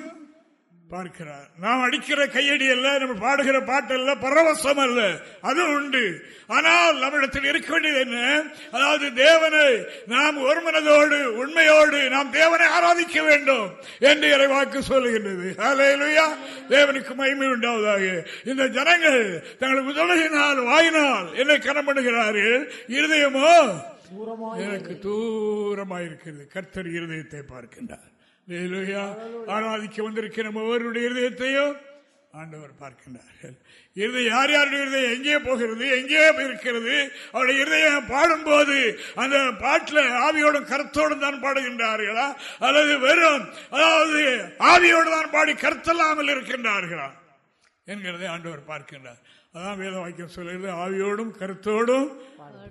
பார்க்கிறார். நாம் அடிக்கிற கையடி அல்ல நம்ம பாடுகிற பாட்டு அல்ல பரவசம் அல்ல. அது உண்டு. ஆனால் நம்மிடத்தில் இருக்க வேண்டியது என்ன? அதாவது தேவனை நாம் ஒரு மனதோடு உண்மையோடு நாம் தேவனை ஆராதிக்க வேண்டும் என்று இறைவாக்கு சொல்லுகின்றது. அலையலுயா தேவனுக்கு மகிமை உண்டாவதாக. இந்த ஜனங்கள் தங்கள் உதவியினால் வாயினால் என்னை கனம் பண்ணுகிறார்கள். இருதயமோ எனக்கு தூரமாயிருக்கிறது. கர்த்தர் இருதயத்தை பார்க்கின்றார். ஆராதிக்க வந்திருக்கிற ஒவ்வொருடைய இருதயத்தையும் ஆண்டவர் பார்க்கின்றார்கள். இருதயம் யார் யாருடைய இருதயம் எங்கே போகிறது எங்கே இருக்கிறது அவருடைய இருதயம் பாடும்போது அந்த பாட்டில் ஆவியோடும் கருத்தோடும் தான் பாடுகின்றார்களா? அல்லது வெறும் அதாவது ஆவியோடு தான் பாடி கருத்தல்லாமல் இருக்கின்றார்களா? என்கிறதை ஆண்டவர் பார்க்கின்றார். அதான் வேத வாக்கியம் சொல்லுகிறது ஆவியோடும் கருத்தோடும்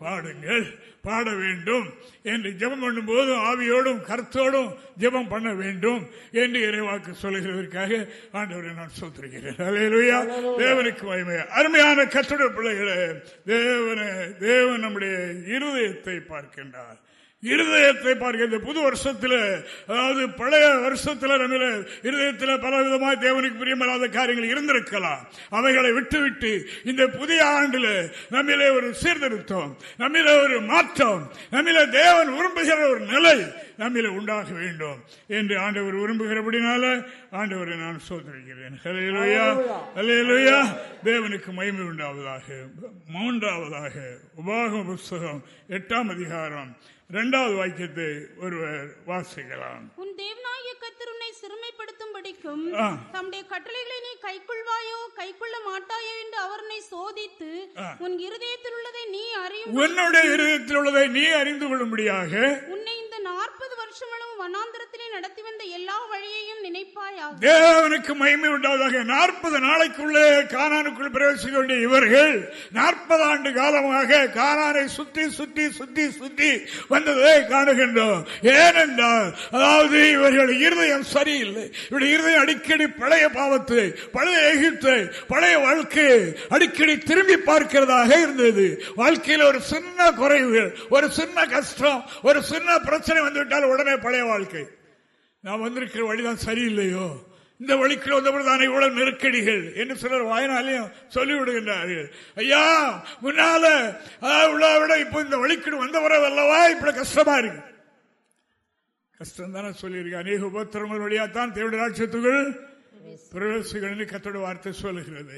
பாடுங்கள். பாட வேண்டும் என்று ஜெபம் பண்ணும் போது ஆவியோடும் கருத்தோடும் ஜெபம் பண்ண வேண்டும் என்று இறைவாக்கு சொல்லுகிறதற்காக ஆண்டவரை நான் சொல்லிருக்கிறேன் அல்லேலூயா தேவனுக்கு மகிமை அருமையான கத்துடைய பிள்ளைகளே தேவன தேவன் நம்முடைய இருதயத்தை பார்க்கின்றார். இருதயத்தை பார்க்கின்ற புது வருஷத்துல அதாவது பழைய வருஷத்துல நம்ம இருதயத்தில் பல விதமாய் தேவனுக்கு பிரியமில்லாத காரியங்கள் இருந்திருக்கலாம். அவைகளை விட்டுவிட்டு இந்த புதிய ஆண்டில் நம்மிலே ஒரு சீர்திருத்தம் நம்மிலே ஒரு மாற்றம் நம்மிலே தேவன் விரும்புகிற ஒரு நிலை நம்மிலே உண்டாக வேண்டும் என்று ஆண்டவர் விரும்புகிறபடினால ஆண்டவரை நான் சோதரிக்கிறேன் தேவனுக்கு மகிமை உண்டாவதாக மூன்றாவதாக உபாக புஸ்தகம் எட்டாம் அதிகாரம் இரண்டாவது வாக்கியத்தை ஒருவர் வாசிக்கலாம். உன் தேவனாகிய கர்த்தர் உன்னை சிறுமைப்படுத்தும்படிக்கும். தம்முடைய கட்டளைகளை நீ கைக்கொள்வாயோ கைக்கொள்ள மாட்டாயோ என்று அவர் உன்னை சோதித்து உன் இருதயத்தில் உள்ளதை நீ அறியும் உன்னுடைய இருதயத்தில் உள்ளதை நீ அறிந்து கொள்ளும்படியாக உன்னை இந்த நாற்பது வருஷங்களும் வனாந்திரத்திலே நடத்தி வந்த எல்லா வழியையும் நினைப்பாயாக. தேவனுக்கு மகிமை உண்டாவதாக நாற்பது நாளைக்குள்ளே கானானுக்குள் பிரவேசிக்க வேண்டிய இவர்கள் நாற்பது ஆண்டு காலமாக கானானை சுத்தி சுத்தி சுத்தி சுத்தி வந்ததை காணுகின்றோம். ஏனென்றால் அதாவது இவர்கள் இருதயம் சரியில்லை. இவருடைய இருதயம் அடிக்கடி பழைய பாவத்தை பழைய எகிப்தை பழைய வாழ்க்கை அடிக்கடி திரும்பி பார்க்கிறதாக இருந்தது. வாழ்க்கையில் ஒரு சின்ன குறைவுகள் ஒரு சின்ன கஷ்டம் ஒரு சின்ன பிரச்சனை வந்துவிட்டால் உடனே பழைய வாழ்க்கை. நான் வந்திருக்கிற வழிதான் சரியில்லையோ? இந்த வழிக்கு வந்தபோதுதானே இவ்வளவு நெருக்கடிகள் என்று சிலர் வாயினாலையும் சொல்லிவிடுகின்றார்கள். ஐயா முன்னால அதாவது விட இப்போ இந்த வழிக்கு வந்தவரை அல்லவா? இப்படி கஷ்டமா இருக்கு. கஷ்டம் தானே சொல்லியிருக்கேன் அநேக உபத்திரங்கள் வழியாத்தான் தேவையான ராட்சத்துகள் பிரவேசிகள் கத்தோட வார்த்தை சொல்லுகிறது.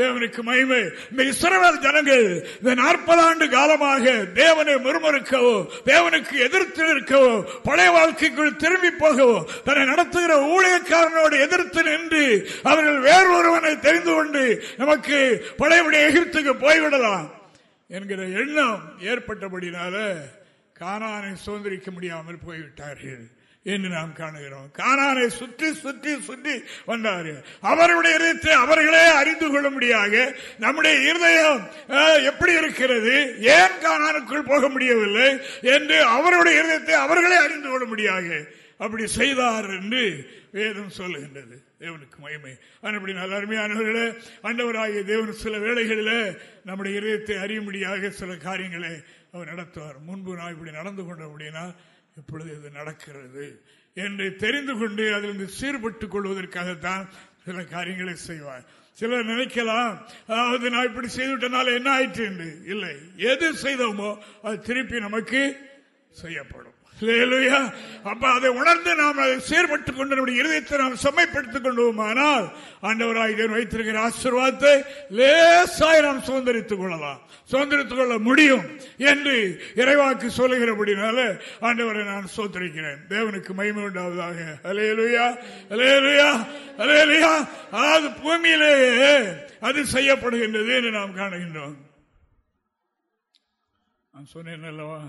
தேவனுக்கு மகிமை. இந்த இஸ்ரவேல் ஜனங்கள் இந்த நாற்பது ஆண்டு காலமாக தேவனை முறுமுறுக்கவோ தேவனுக்கு எதிர்த்து நிற்கவோ பழைய வாழ்க்கைக்குள் திரும்பி போகவோ தன்னை நடத்துகிற ஊழியக்காரனோடு எதிர்த்து நின்று அவர்கள் வேறொருவனை தெரிந்து கொண்டு நமக்கு பழையபடி எகிப்துக்கு போய்விடலாம் என்கிற எண்ணம் ஏற்பட்டபடினால காணானை சுதந்திரிக்க முடியாமல் போய்விட்டார்கள். என்று நாம் காணுகிறோம். கானானை சுற்றி சுற்றி சுற்றி வந்தார்கள் அவருடைய இருத்தை அவர்களே அறிந்து கொள்ளும்படியாக நம்முடைய இருதயம் எப்படி இருக்கிறது? ஏன் கானானுக்குள் போக முடியவில்லை என்று அவருடைய இருதயத்தை அவர்களே அறிந்து கொள்ளும்படியாக அப்படி செய்தார் என்று வேதம் சொல்லுகின்றது. தேவனுக்கு மகிமை. அப்படி நல்ல அருமையானவர்களே அண்டவராகிய தேவன் சில வேளைகளில் நம்முடைய இதயத்தை அறியும்படியாக சில காரியங்களை அவர் நடத்துவார். முன்பு நான் இப்படி நடந்து கொண்டபடினா இப்பொழுது இது நடக்கிறது என்று தெரிந்து கொண்டு அதிலிருந்து சீர்பட்டுக் கொள்வதற்காகத்தான் சில காரியங்களை செய்வார். சிலர் நினைக்கலாம் அதாவது நான் இப்படி செய்துவிட்டனால என்ன ஆயிற்று? என்று. இல்லை. எது செய்தோமோ அது திருப்பி நமக்கு செய்யப்படும். அப்ப அதை உணர்ந்து நாம் அதை செயற்பட்டுக் கொண்டு நம்முடைய இருதயத்தை நாம் செம்மைப்படுத்திக் கொண்டோமானால் ஆண்டவராய் தேவன் வைத்திருக்கிற ஆசீர்வாதத்தை லேசாய் நாம் சுதந்திரித்துக் கொள்ளலாம். சுதந்திரித்துக் கொள்ள முடியும் என்று இறைவாக்கு சொல்லுகிறபடினால ஆண்டவரை நான் சோதரிக்கிறேன் தேவனுக்கு மயிமை உண்டாவதாக. அலேலுயா அலேலுயா அலேலுயா அதாவது பூமியிலேயே அது செய்யப்படுகின்றது என்று நாம் காணுகின்றோம். நான் சொன்னேன் அல்லவா?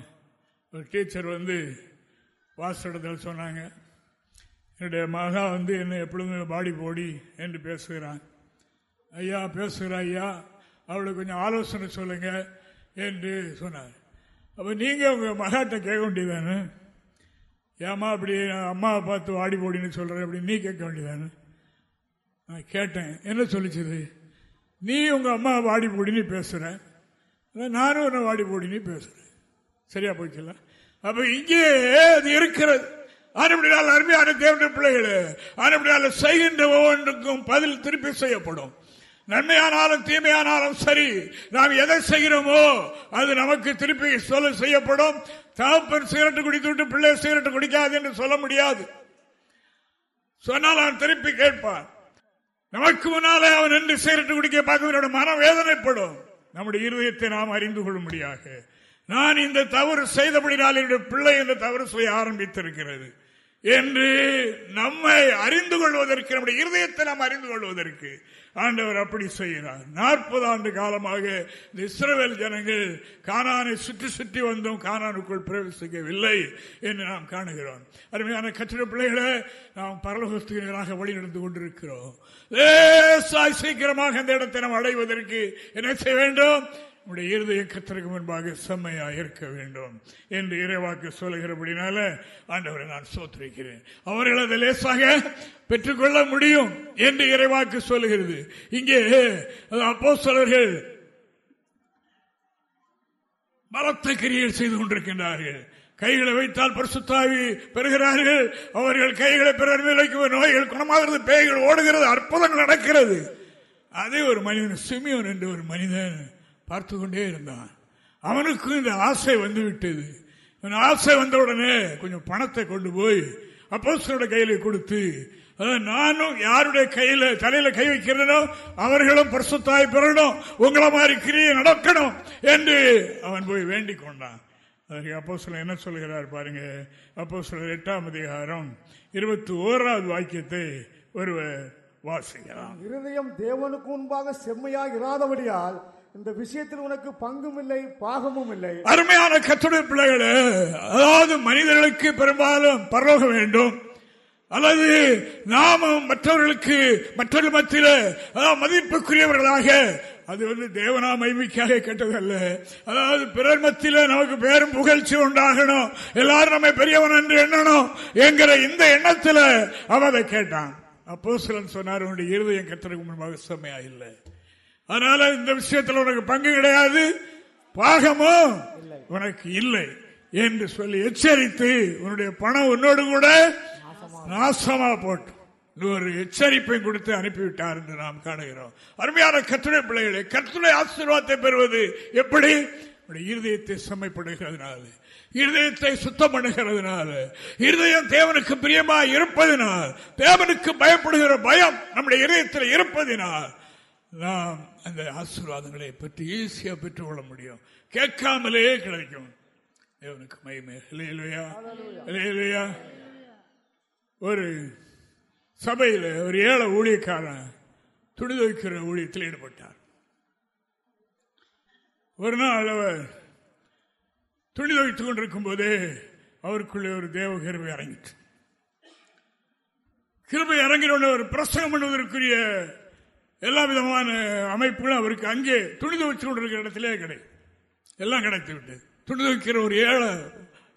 ஒரு டீச்சர் வந்து வாசடத்தில் சொன்னாங்க என்னுடைய மகா வந்து என்னை எப்பொழுதுமே பாடி போடி என்று பேசுகிறான். ஐயா பேசுகிற ஐயா அவளுக்கு கொஞ்சம் ஆலோசனை சொல்லுங்க என்று சொன்னார். அப்போ நீங்கள் உங்கள் மகாட்ட கேட்க வேண்டியதானே? ஏமா அப்படி அம்மாவை பார்த்து வாடி போடின்னு சொல்கிறேன் அப்படி நீ கேட்க வேண்டியதானே? நான் கேட்டேன். என்ன சொல்லிச்சது? நீ உங்கள் அம்மா வாடி போடினு பேசுகிறேன் நானும் என்ன வாடி போடினு பேசுகிறேன் சரியா போச்சுல அப்ப இங்கே அது இருக்கிறது. அனுப்பினால் அருமையான தேவனுடைய பிள்ளைகளே அனுப்பினால் செய்கின்ற ஒவ்வொன்றுக்கும் பதில் திருப்பி செய்யப்படும். நன்மையானாலும் தீமையானாலும் சரி நாம் எதை செய்கிறோமோ அது நமக்கு திருப்பி சொல்ல செய்யப்படும். தகப்பன் சிகரெட்டு குடித்து விட்டு பிள்ளை சிகரெட்டு குடிக்காது என்று சொல்ல முடியாது. சொன்னால் அவன் திருப்பி கேட்பான். நமக்கு முன்னாலே அவன் என்று சிகரெட்டு குடிக்க பார்க்க மனம் வேதனைப்படும் நம்முடைய இருதயத்தை நாம் அறிந்து கொள்ளும்படியாக. நான் இந்த தவறு செய்தபடினால் என்னுடைய பிள்ளை இந்த தவறு செய்ய ஆரம்பித்திருக்கிறது என்று நம்மை அறிந்து கொள்வதற்கு நம்முடைய இருதயத்தை நாம் அறிந்து கொள்வதற்கு ஆண்டவர் அப்படி செய்கிறார். நாற்பது ஆண்டு காலமாக இந்த இஸ்ரவேல் ஜனங்கள் கானானை சுற்றி சுற்றி வந்தும் கானானுக்குள் பிரவேசிக்கவில்லை என்று நாம் காணுகிறோம். அருமையான கட்டிட பிள்ளைகளை நாம் பரலோகத்துக்கு வழி நடந்து கொண்டிருக்கிறோம். சீக்கிரமாக அந்த இடத்தை நாம் அடைவதற்கு என்ன செய்ய வேண்டும்? உடைய இருதய கத்திற்கு முன்பாக செம்மையாக இருக்க வேண்டும் என்று இறைவாக்கு சொல்லுகிறபடினால ஆண்டவரை நான் சோத்திருக்கிறேன். அவர்கள் அதை லேசாக பெற்றுக்கொள்ள முடியும் என்று இறைவாக்கு சொல்லுகிறது. இங்கே அப்போ சிலர்கள் பலத்த கிரியல் செய்து கொண்டிருக்கின்றார்கள். கைகளை வைத்தால் பரிசுத்தாவி பெறுகிறார்கள். அவர்கள் கைகளை பிறர் வைக்கும் நோய்கள் குணமாகிறது பேய்கள் ஓடுகிறது அற்புதங்கள் நடக்கிறது. அதே ஒரு மனிதன் சிமியோன் என்று ஒரு மனிதன் பார்த்து கொண்டே இருந்தான். அவனுக்கும் இந்த ஆசை வந்து விட்டது ஆசை வந்த உடனே கொஞ்சம் பணத்தை கொண்டு போய் அப்போசரோட கையில கொடுத்து நானும் யாருடைய கையில தலையில கை வைக்கிறனோ அவர்களும் பரிசுத்தாய் பெறணும் உங்களை மாதிரி கிரியை நடக்கணும் என்று அவன் போய் வேண்டிக் கொண்டான். அதற்கு அப்போ சில என்ன சொல்கிறார் பாருங்க. அப்போ சில எட்டாம் அதிகாரம் இருபத்தி ஓராவது வாக்கியத்தை ஒருவர் வாசிக்கிறான் இருதயம் தேவனுக்கு முன்பாக செம்மையாக இராதபடியால் இந்த விஷயத்தில் உனக்கு பங்கும் இல்லை பாகமும் இல்லை. அருமையான கத்துடைய பிள்ளைகளே அதாவது மனிதர்களுக்கு பெரும்பாலும் பரலோக வேண்டும். அல்லது நாமும் மற்றவர்களுக்கு மற்றொரு மத்தியில் மதிப்புக்குரியவர்களாக அது வந்து தேவனா மைமிக்காக கேட்டதல்ல. அதாவது பிறர் மத்தியில நமக்கு பேரும் புகழ்ச்சி உண்டாகணும். எல்லாரும் நம்ம பெரியவன் என்று எண்ணணும் என்கிற இந்த எண்ணத்தில் அவ அதை கேட்டான். அப்போ சிலன் சொன்னார் உன்னுடைய இருதயம் கத்தருக்கு முன்பாக செம்மையா இல்லை அதனால இந்த விஷயத்தில் உனக்கு பங்கு கிடையாது. பாகமோ? உனக்கு இல்லை என்று சொல்லி எச்சரித்து உன்னுடைய பணம் உன்னோடு கூட நாசமா போட்டு ஒரு எச்சரிப்பை கொடுத்து அனுப்பிவிட்டார் என்று நாம் காணுகிறோம். அருமையான கத்துரை பிள்ளைகளை கத்துரை ஆசீர்வாதத்தை பெறுவது எப்படி? இருதயத்தை செம்மைப்படுகிறதுனால இருதயத்தை சுத்தம் பண்ணுகிறதுனால இருதயம் தேவனுக்கு பிரியமா இருப்பதனால் தேவனுக்கு பயப்படுகிற பயம் நம்முடைய இருதயத்தில் இருப்பதினால் நாம் அந்த ஆசீர்வாதங்களை பற்றி ஈஸியா பெற்றுக்கொள்ள முடியும். கேட்காமலே கிடைக்கும். தேவனுக்கு மயமே இல்லையா ஒரு சபையில் ஒரு ஏழை ஊழியக்காரன் துணி துவைக்கிற ஊழியத்தில் ஈடுபட்டார். ஒரு நாள் அவர் துணி துவைத்துக் கொண்டிருக்கும் போதே அவருக்குள்ளே ஒரு தேவ கிருபை இறங்கிட்டு கிருபை இறங்கின ஒரு பிரசங்கம் பண்ணுவதற்குரிய எல்லா விதமான அமைப்புகளும் அவருக்கு அங்கே துணி துவைச்சு கொண்டிருக்கிற இடத்திலே கிடைக்கும் எல்லாம் கிடைத்து விட்டு துணி துவைக்கிற ஒரு ஏழை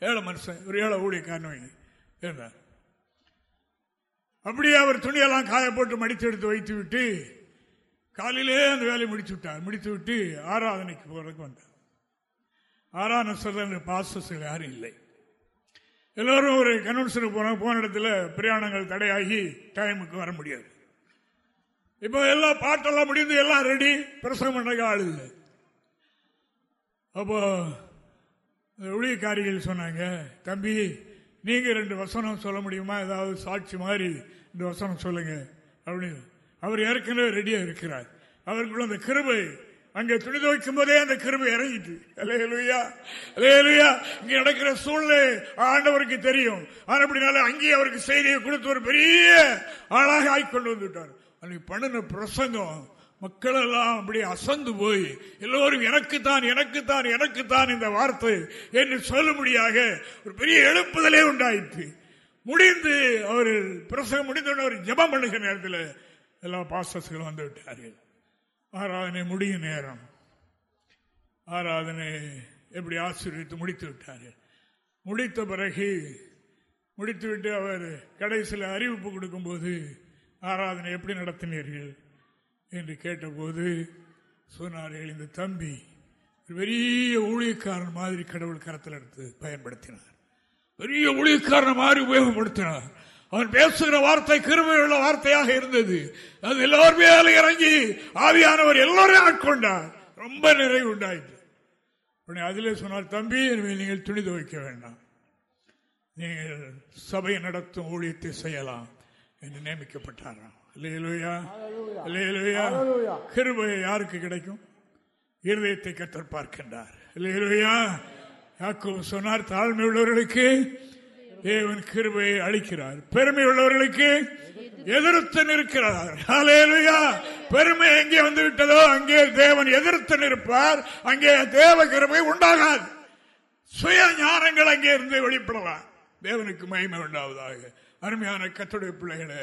ஏழை மனுஷன் ஒரு ஏழை ஊழியக்காரன் இருந்தார். அப்படியே அவர் துணியெல்லாம் காய போட்டு மடித்து எடுத்து வைத்து விட்டு காலையிலே அந்த வேலையை முடிச்சு விட்டார். முடித்து விட்டு ஆராதனைக்கு போறதுக்கு வந்தார். ஆராதனை சொல்ற பாசஸ்கள் யாரும் இல்லை. எல்லோரும் ஒரு கன்வென்ஷனுக்கு போன போன இடத்துல பிரயாணங்கள் தடையாகி டைமுக்கு வர முடியாது. இப்போ எல்லாம் பாட்டெல்லாம் முடிந்து எல்லாம் ரெடி பிரசங்கம் பண்ண ஆள் இல்லை. அப்போ ஊழியக்காரிகள் சொன்னாங்க தம்பி நீங்க ரெண்டு வசனம் சொல்ல முடியுமா? ஏதாவது சாட்சி மாதிரி ரெண்டு வசனம் சொல்லுங்க. அப்படின்னு. அவர் ஏற்கனவே ரெடியா இருக்கிறார். அவருக்குள்ள அந்த கிருபை அங்க துணி துவைக்கும் போதே அந்த கிருபை இறங்கிட்டு. இங்க நடக்கிற சூழ்நிலை ஆண்டவருக்கு தெரியும். ஆனால் அப்படினால அங்கேயே அவருக்கு செய்தியை கொடுத்து ஒரு பெரிய ஆளாக ஆய்கொண்டு வந்துட்டார். அன்னைக்கு பண்ணின பிரசங்கம் மக்கள் எல்லாம் அப்படி அசந்து போய் எல்லோரும் எனக்குத்தான் எனக்குத்தான் எனக்குத்தான் இந்த வார்த்தை என்று சொல்லும்படியாக ஒரு பெரிய எழுப்புதலே உண்டாயிற்று. முடிந்து அவர் பிரசங்கம் முடிந்தவுடன் ஒரு ஜபம் பண்ணுகிற நேரத்தில் எல்லா பாஸ்டர்ஸ்களும் வந்து விட்டார்கள். ஆராதனை முடியும் நேரம். ஆராதனை எப்படி ஆசீர்வித்து முடித்து விட்டார்கள்? முடித்த பிறகு முடித்துவிட்டு அவர் கடைசியில் அறிவிப்பு கொடுக்கும்போது ஆராதனை எப்படி நடத்தினீர்கள்? என்று கேட்டபோது சொன்னார்கள் இந்த தம்பி. ஒரு பெரிய ஊழியக்காரன் மாதிரி கடவுள் கரத்தில் எடுத்து பயன்படுத்தினார். பெரிய ஊழியக்காரன் மாதிரி உபயோகப்படுத்தினார். அவன் பேசுகிற வார்த்தை கிருமையுள்ள வார்த்தையாக இருந்தது. அது எல்லோருமே இறங்கி ஆவியானவர் எல்லோரையும் ஆட்கொண்டார். ரொம்ப நிறைவு உண்டாயிற்று. உடனே அதிலே சொன்னார் தம்பி நீங்கள் துணி துவைக்க வேண்டாம். நீங்கள் சபை நடத்தும் ஊழியத்தை செய்யலாம். என்று நியமிக்கப்பட்டாராம். இல்லையிலுயா இல்லையிலுயா கிருபை யாருக்கு கிடைக்கும்? இருதயத்தை கத்தர் பார்க்கின்றார். இல்லையிலுயா யாக்கோபு சொன்னார் தாழ்மை உள்ளவர்களுக்கு தேவன் கிருபையை அளிக்கிறார். பெருமை உள்ளவர்களுக்கு எதிர்த்து நிற்கிறார். பெருமை எங்கே வந்து விட்டதோ அங்கே தேவன் எதிர்த்து நிற்பார். அங்கே தேவ கிருபை உண்டாகாது. சுய ஞானங்கள் அங்கே இருந்து வெளிப்படலாம். தேவனுக்கு மகிமை உண்டாவதாக. அருமையான கத்துடைய பிள்ளைகளை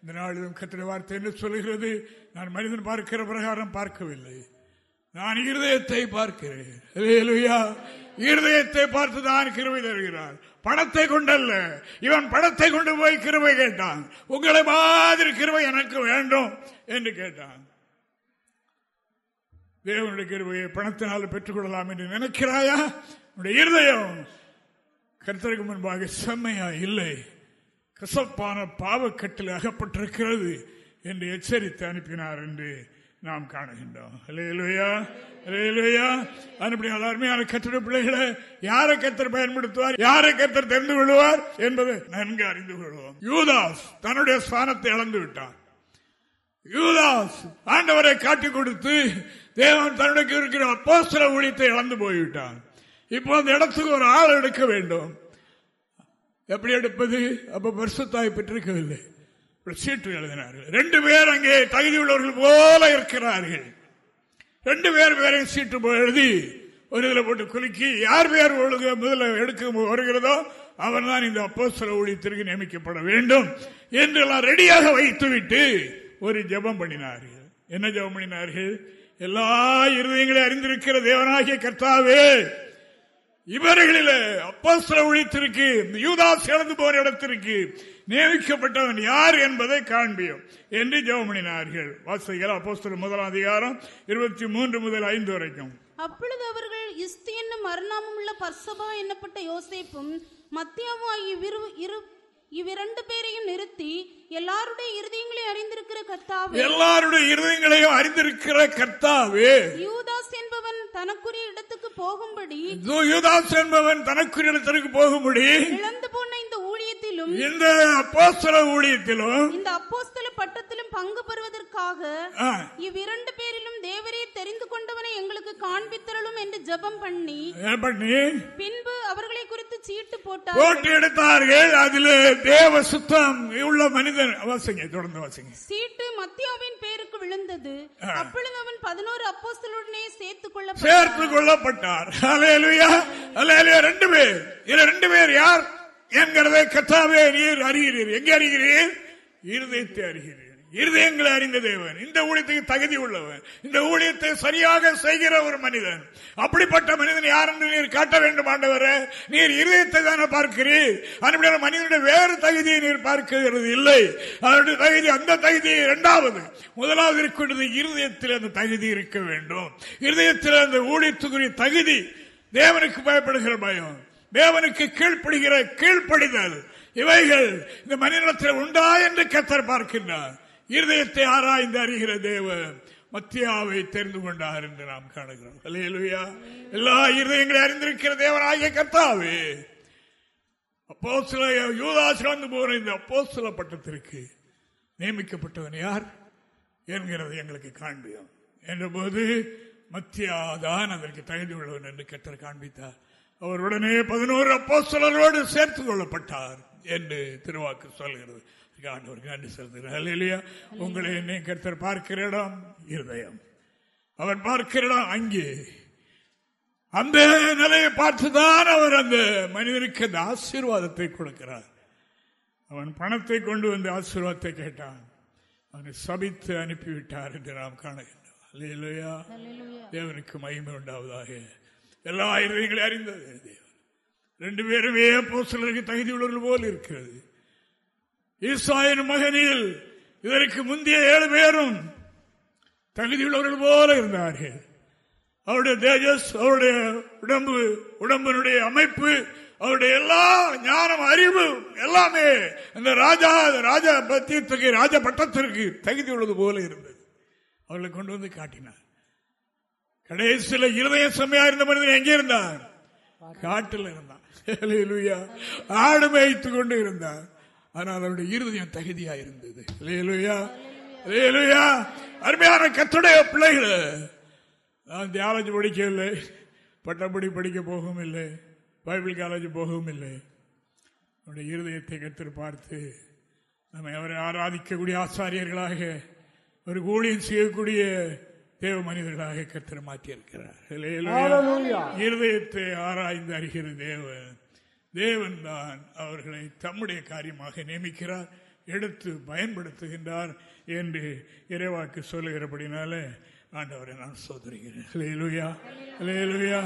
இந்த நாளிலும் கத்துடைய வார்த்தை என்ன சொல்லுகிறது? நான் மனிதன் பார்க்கிற பிரகாரம் பார்க்கவில்லை. நான் இருதயத்தை பார்க்கிறேன். இருதயத்தை பார்த்து தான் கிருபை தருகிறார். பணத்தை கொண்டல்ல. இவன் பணத்தை கொண்டு போய் கிருவை கேட்டான். உங்களை மாதிரி கிருவை எனக்கு வேண்டும் என்று கேட்டான். தேவனுடைய கிருவையை பணத்தினால் பெற்றுக்கொள்ளலாம் என்று நினைக்கிறாயா? உன்னுடைய இருதயம் கருத்தருக்கு முன்பாக செம்மையா இல்லை. கசப்பான பாவக்கட்டில் அகப்பட்டிருக்கிறது என்று எச்சரித்து அனுப்பினார் என்று நாம் காணுகின்றோம். அல்லேலூயா அல்லேலூயா அனுப்பினால் அருமையான கத்திர பிள்ளைகளை யாரை கத்தர் பயன்படுத்துவார் யாரை கத்தர் தெரிந்து கொள்வார் என்பதை நன்கு அறிந்து கொள்வோம். யூதாஸ் தன்னுடைய ஸ்தானத்தை இழந்து விட்டார் யூதாஸ் ஆண்டவரை காட்டிக் கொடுத்து தேவன் தன்னுடைய இருக்கிற அப்போஸ்தல ஊழியத்தை இழந்து போய்விட்டான். இப்போ அந்த இடத்துக்கு ஒரு ஆள் எடுக்க வேண்டும். எப்படி எடுப்பது? அப்ப வருஷத்தாய் பெற்றிருக்கவில்லை. சீட்டு எழுதினார்கள். ரெண்டு பேர் அங்கே தகுதி உள்ளவர்கள் போல இருக்கிறார்கள். ரெண்டு பேர் பேரையும் சீட்டு எழுதி ஒரு இதில் போட்டு குலுக்கி யார் பேர் ஒழுங்க முதல்ல எடுக்க வருகிறதோ அவர் தான் இந்த அப்போஸ்தல ஊழியத்திற்கு நியமிக்கப்பட வேண்டும் என்று எல்லாம் ரெடியாக வைத்துவிட்டு ஒரு ஜெபம் பண்ணினார்கள். என்ன ஜெபம் பண்ணினார்கள்? எல்லா இருதயங்களையும் அறிந்திருக்கிற தேவனாகிய கர்த்தாவே இவர்களில் அப்போஸ்தல ஊழியத்திற்கு யூதாஸ் இழந்து போன இடத்திற்கு நியமிக்கப்பட்டவன் யார் என்பதை காண்பியும் என்று ஜெவமணினார்கள் வாசிகள் அப்போஸ்தலர் முதலாம் அதிகாரம் இருபத்தி மூன்று முதல் ஐந்து வரைக்கும். அப்பொழுது அவர்கள் இஸ்தி என்னும் மறுநாமம் உள்ள பர்சபா என்னப்பட்ட யோசேப்பும் மத்தியாவும் ஆகிய இவ்விரு- இரு- இவ்விரண்டு பேரையும் நிறுத்தி எல்லாருடைய இருதயங்களை அறிந்திருக்கிற கர்த்தாவே. எல்லாருடைய இருதயங்களையும் அறிந்திருக்கிற கர்த்தாவே. யூதாஸ் என்பவன் தனக்குரிய இடத்துக்கு போகும்படி யூதாஸ் என்பவன் தனக்குரிய இடத்திற்கு போகும்படி இழந்து போன இந்த ஊழியத்திலும் இந்த அப்போஸ்தல ஊழியத்திலும் இந்த அப்போஸ்தல பட்டத்திலும் பங்கு பெறுவதற்காக இவ்விரண்டு பேரிலும் தேவரே தெரிந்து கொண்டவனை எங்களுக்கு காண்பித்தருளும் என்று ஜெபம் பண்ணி பண்ணி? பின்பு அவர்களை குறித்து சீட்டு போட்டார் போட்டி எடுத்தார்கள். அதில் தேவ சுத்தம் உள்ள மனிதன் வாசிங்க தொடர்ந்து வாசிங்க சீட்டு மத்தியாவின் பேருக்கு விழுந்தது. அப்பொழுது அவன் பதினோரு அப்போஸ்தலருடனே சேர்த்துக் கொள்ளப்பட்டான். சேர்த்து கொள்ளப்பட்டார். அலையலுயா அலையலுயா ரெண்டு பேர். இதுல ரெண்டு பேர் யார்? என்கிறதை கத்தாவே நீர் அறிகிறீர். எங்க அறிகிறீர்? இருதயத்தை அறிகிறீர். இருதயங்களை அறிந்த தேவன் இந்த ஊழியத்துக்கு தகுதி உள்ளவன் இந்த ஊழியத்தை சரியாக செய்கிற ஒரு மனிதன். அப்படிப்பட்ட மனிதன் யார் என்று நீர் காட்ட வேண்டும் ஆண்டவர? நீர் இருதயத்தை தானே பார்க்கிறீர். அந்த மனிதனுடைய வேறு தகுதியை நீர் பார்க்கிறது இல்லை. அதனுடைய தகுதி அந்த தகுதி இரண்டாவது. முதலாவது இருக்கின்றது இருதயத்தில் அந்த தகுதி இருக்க வேண்டும். இருதயத்தில் அந்த ஊழியத்துக்குரிய தகுதி தேவனுக்கு பயப்படுகிற பயம் தேவனுக்கு கீழ்ப்படுகிற கீழ்ப்படிதல் இவைகள் இந்த மனிதத்தில் உண்டா என்று கத்தர் பார்க்கின்றார். இருதயத்தை ஆராய்ந்து அறிகிற தேவன் மத்தியாவை தெரிந்து கொண்டார் என்று நாம் காணுகிறோம். அல்லேலூயா எல்லா இருதயங்களை அறிந்திருக்கிற தேவனாகிய கர்த்தாவே. அப்போ சில யூதாசிரந்து போகிற இந்த அப்போ சில பட்டத்திற்கு நியமிக்கப்பட்டவன் யார்? என்கிறது எங்களுக்கு காண்பியம். என்றபோது மத்தியாதான் அதற்கு தகுதி உள்ளவன் என்று கெட்டர் காண்பித்தார். அவர் உடனே பதினோரு சிலரோடு சேர்த்து கொள்ளப்பட்டார் என்று திருவாக்கு சொல்கிறது. ஆண்டவருக்கு நன்றி இல்லையா உங்களை என்னை கர்த்தர் பார்க்கிற இடம் இருதயம். அவன் பார்க்கிற இடம் அங்கே. அந்த நிலையை பார்த்துதான் அவர் அந்த மனிதனுக்கு அந்த ஆசீர்வாதத்தை கொடுக்கிறார். அவன் பணத்தை கொண்டு வந்து ஆசீர்வாதத்தை கேட்டான். அவனை சபித்து அனுப்பிவிட்டார் என்று நாம் காணுகின்றோம் அல்லேலூயா தேவனுக்கு மகிமை உண்டாவதாக. எல்லா இருதயங்களையும் அறிந்தது தேவன். ரெண்டு பேருமே போஸ்தலருக்கு தகுதி உள்ளவர்கள் போல் இருக்கிறது. ஈசாயின் மகனில் இதற்கு முந்தைய ஏழு பேரும் தகுதியுள்ளவர்கள் போல இருந்தார்கள். அவருடைய தேஜஸ் அவருடைய உடம்பு உடம்பினுடைய அமைப்பு அவருடைய எல்லா ஞானம் அறிவு எல்லாமே அந்த ராஜா ராஜா பத்தியத்துக்கு ராஜ பட்டத்திற்கு தகுதி உள்ளது போல இருந்தது. அவர்களை கொண்டு வந்து காட்டினார். கடைசியில் இருதய செம்மையா இருந்த மனிதன் எங்கே இருந்தார் காட்டில் இருந்தான். ஆடு மேய்த்து கொண்டு இருந்தார் ஆனால் அவருடைய இருதயம் தகுதியா இருந்தது. அருமையான கத்துடைய பிள்ளைகள் நான் தியாலஜி படிக்கவில்லை பட்டப்படி படிக்க போகவும் இல்லை. பைபிள் காலேஜ் போகவும் இல்லை. அவருடைய இருதயத்தை கற்று பார்த்து நம்ம அவரை ஆராதிக்கக்கூடிய ஆசாரியர்களாக ஒரு ஊழியம் செய்யக்கூடிய தேவ மனிதர்களாக கத்திர மாற்றியிருக்கிறார். இருதயத்தை ஆராய்ந்து அறிகிற தேவன். தேவன்தான் அவர்களை தம்முடைய காரியமாக நியமிக்கிறார் எடுத்து பயன்படுத்துகின்றார் என்று இறைவாக்கு சொல்லுகிறபடினால ஆண்டவரை நான் சோதரிகிறேன் ஹalleluya. ஹalleluya.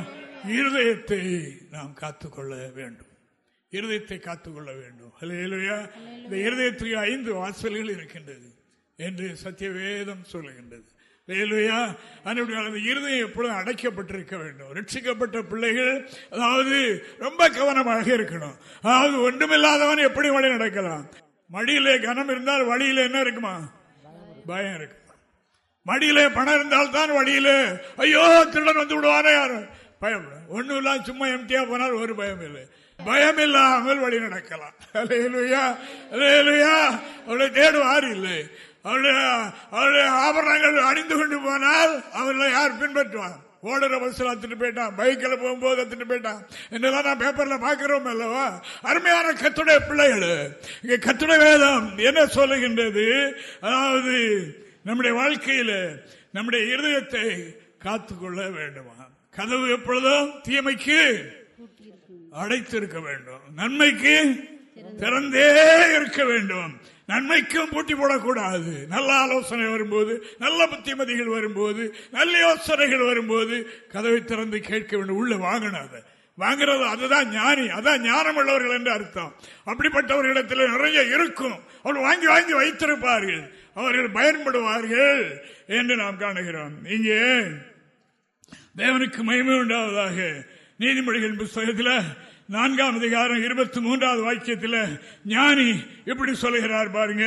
இருதயத்தை நாம் காத்துக்கொள்ள வேண்டும் இருதயத்தை காத்துக்கொள்ள வேண்டும் ஹalleluya. இந்த இருதயத்துக்கு ஐந்து வாசல்கள் இருக்கின்றது என்று சத்தியவேதம் சொல்லுகின்றது அந்த இருதயம் எப்பொழுதும் அடைக்கப்பட்டிருக்க வேண்டும். ரட்சிக்கப்பட்ட பிள்ளைகள் அதாவது ரொம்ப கவனமாக இருக்கணும். அதாவது ஒன்றுமில்லாதவன் எப்படி வழி நடக்கலாம்? மடியிலே கனம் இருந்தால் வழியில என்ன இருக்குமா? பயம் இருக்கு. மடியிலே பணம் இருந்தால் தான் வழியிலே ஐயோ திருடன் வந்து விடுவானே யாரு? பயம் ஒண்ணும் இல்லாம சும்மா எம்டியா போனால் ஒரு பயம் இல்லை. பயம் இல்லாமல் வழி நடக்கலாம். அலையலுயா அவளை தேடுவார் இல்லை. அவருடைய அவருடைய ஆபரணங்கள் அணிந்து கொண்டு போனால் அவர்களை யார் பின்பற்றுவார் ஓடுற பஸ்ல அத்துட்டு போயிட்டான் பைக்கில் போகும்போது அத்துட்டு போயிட்டான். என்னெல்லாம் நான் பேப்பர்ல பாக்குறோம் அல்லவா? அருமையான கத்துடைய பிள்ளைகள் இங்க கத்துடைய வேதம் என்ன சொல்லுகின்றது? அதாவது நம்முடைய வாழ்க்கையில நம்முடைய இருதயத்தை காத்துக்கொள்ள வேண்டுமா? கதவு எப்பொழுதும் தீமைக்கு அடைத்திருக்க வேண்டும். நன்மைக்கு திறந்தே இருக்க வேண்டும். நன்மைக்கும் பூட்டி போடக்கூடாது. நல்ல ஆலோசனை வரும்போது நல்ல புத்திமதிகள் வரும்போது நல்ல யோசனைகள் வரும்போது கதவை திறந்து கேட்க வேண்டும். உள்ள வாங்கணும் அதை. வாங்கிறது அதுதான் ஞானி. அதான் ஞானம் உள்ளவர்கள் என்று அர்த்தம். அப்படிப்பட்டவர்களிடத்தில் நிறைய இருக்கும். அவர்கள் வாங்கி வாங்கி வைத்திருப்பார்கள். அவர்கள் பயன்படுவார்கள் என்று நாம் காணுகிறோம். இங்கே தேவனுக்கு மயமே உண்டாவதாக நீதிமொழிகள் புஸ்தகத்தில் நான்காம் அதிகாரம் இருபத்தி மூன்றாவது வாக்கியத்தில் ஞானி இப்படி சொல்லுகிறார் பாருங்க.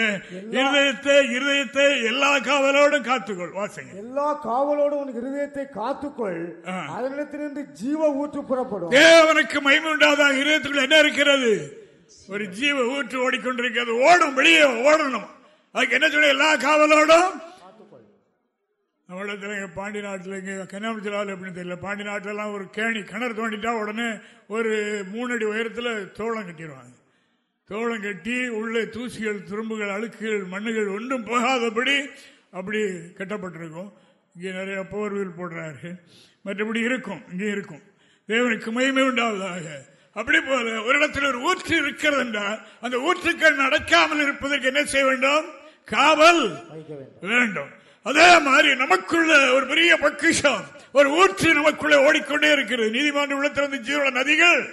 இருதயத்தை இருதயத்தை எல்லா காவலோடும் காத்துக்கொள். வாசிங்க. எல்லா காவலோடும் உன் இருதயத்தை காத்துக்கொள். அதனிடத்திலிருந்து ஜீவ ஊற்று புறப்படும். தேவனுக்கு மகிமை உண்டாவதாக இருதயத்துக்குள்ள என்ன இருக்கிறது? ஒரு ஜீவ ஊற்று ஓடிக்கொண்டிருக்கிறது. ஓடும் வெளியே ஓடணும். அதுக்கு என்ன சொல்ல எல்லா காவலோடும் நம்மளத்துல இங்க பாண்டி நாட்டில் இங்க கன்னியாகுமரி எப்படின்னு தெரியல. பாண்டி நாட்டுல எல்லாம் ஒரு கேணி கிணறு தோண்டிட்டா உடனே ஒரு மூணு அடி உயரத்துல தோளம் கட்டிடுவாங்க தோளம் கட்டி உள்ளே தூசிகள் துரும்புகள் அழுக்குகள் மண்ணுகள் ஒன்றும் போகாதபடி அப்படி கட்டப்பட்டிருக்கும். இங்கே நிறைய போர்வில் போடுறாரு. மற்றபடி இருக்கும் இங்கே இருக்கும். தேவனுக்கு மகிமை உண்டாவதாக. அப்படி போல ஒரு இடத்தில் ஒரு ஊற்று இருக்கிறது என்றால் அந்த ஊற்றுக்கள் நடக்காமல் இருப்பதற்கு என்ன செய்ய வேண்டும்? காவல் வேண்டும். அதே மாதிரி நமக்குள்ள ஒரு பெரிய பக்கிஷம். ஒரு ஊற்று நமக்குள்ள ஓடிக்கொண்டே இருக்கிறது. நீதிமன்ற உள்ளத்திலிருந்து ஜீவன நதிகள்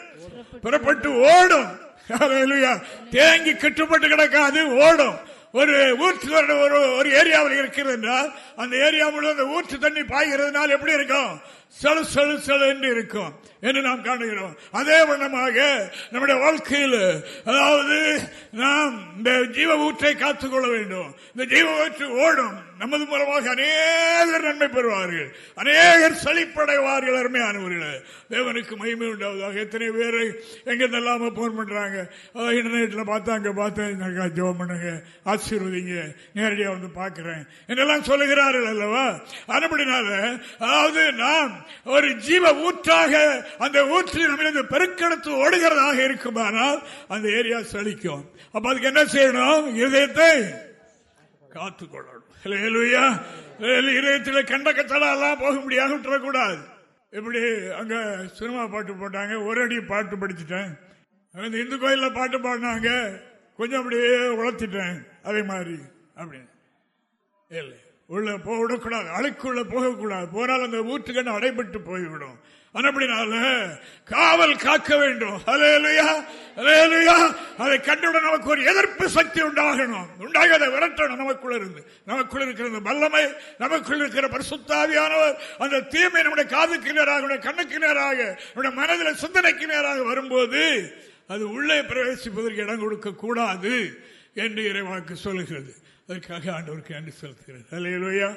புறப்பட்டு ஓடும். தேங்கி கட்டுப்பட்டு கிடக்காது ஓடும். ஒரு ஊற்று ஒரு- ஒரு ஒரு ஏரியாவில் இருக்கிறது என்றால் அந்த ஏரியா முழுவதும் அந்த ஊற்று தண்ணி பாய்கிறதுனால எப்படி இருக்கும்? சலு சலு சலு என்று இருக்கும் என்று நாம் காணுகிறோம். அதே வண்ணமாக நம்முடைய வாழ்க்கையில் அதாவது நாம் இந்த ஜீவ ஊற்றை காத்துக்கொள்ள வேண்டும். இந்த ஜீவ ஊற்று ஓடும். நமது மூலமாக அநேகர் நன்மை பெறுவார்கள். அநேகர் செழிப்படைவார்கள் அருமையானவர்கள் தேவனுக்கு மகிமை உண்டாவதாக. எத்தனை பேர் எங்க போன் பண்றாங்க. இன்டர்நெட்ல பார்த்தாங்க பார்த்தேன் ஜோம் பண்ணுங்க ஆசீர்வதிங்க நேரடியாக வந்து பார்க்கிறேன். என்றெல்லாம் சொல்லுகிறார்கள் அல்லவா? அதுபடினால அதாவது நாம் ஒரு ஜீவ ஊற்றாக அந்த ஊற்றில் நம்மளது பெருக்கெடுத்து ஓடுகிறதாக இருக்குமானால் அந்த ஏரியா செழிக்கும் அப்ப அதுக்கு என்ன செய்யணும்? இதயத்தை காத்துக்கொள்ளணும். இதயத்தில் கண்ட கத்தலாம் போக முடியாது விட்டுறக்கூடாது. இப்படி அங்க சினிமா பாட்டு போட்டாங்க ஒரு அடி பாட்டு படிச்சுட்டேன். அந்த இந்து கோயிலில் பாட்டு பாடினாங்க கொஞ்சம் அப்படியே உழைச்சிட்டேன் அதே மாதிரி அப்படின்னு. இல்லை உள்ள விடக்கூடாது அழுக்குள்ள போகக்கூடாது. போனால் அந்த ஊற்றுக்கண்ணு அடைபட்டு போய்விடும். அப்படினால காவல் காக்க வேண்டும். அதை கண்டுடன் நமக்கு ஒரு எதிர்ப்பு சக்தி உண்டாகணும். உண்டாக அதை விரட்டணும் நமக்குள்ள இருந்து. நமக்குள்ள இருக்கிற வல்லமை நமக்குள்ள இருக்கிற பரிசுத்தாவியானவர் அந்த தீமை நம்முடைய காதுக்கு நேராக நம்முடைய கண்ணுக்கு நேராக நம்முடைய மனதில் சிந்தனைக்கு நேராக வரும்போது அது உள்ளே பிரவேசிப்பதற்கு இடம் கொடுக்க கூடாது என்று இறைவாக்கு சொல்லுகிறது. அதற்காக ஆண்டவருக்கு நன்றி செலுத்துகிறேன். அலையிலோயா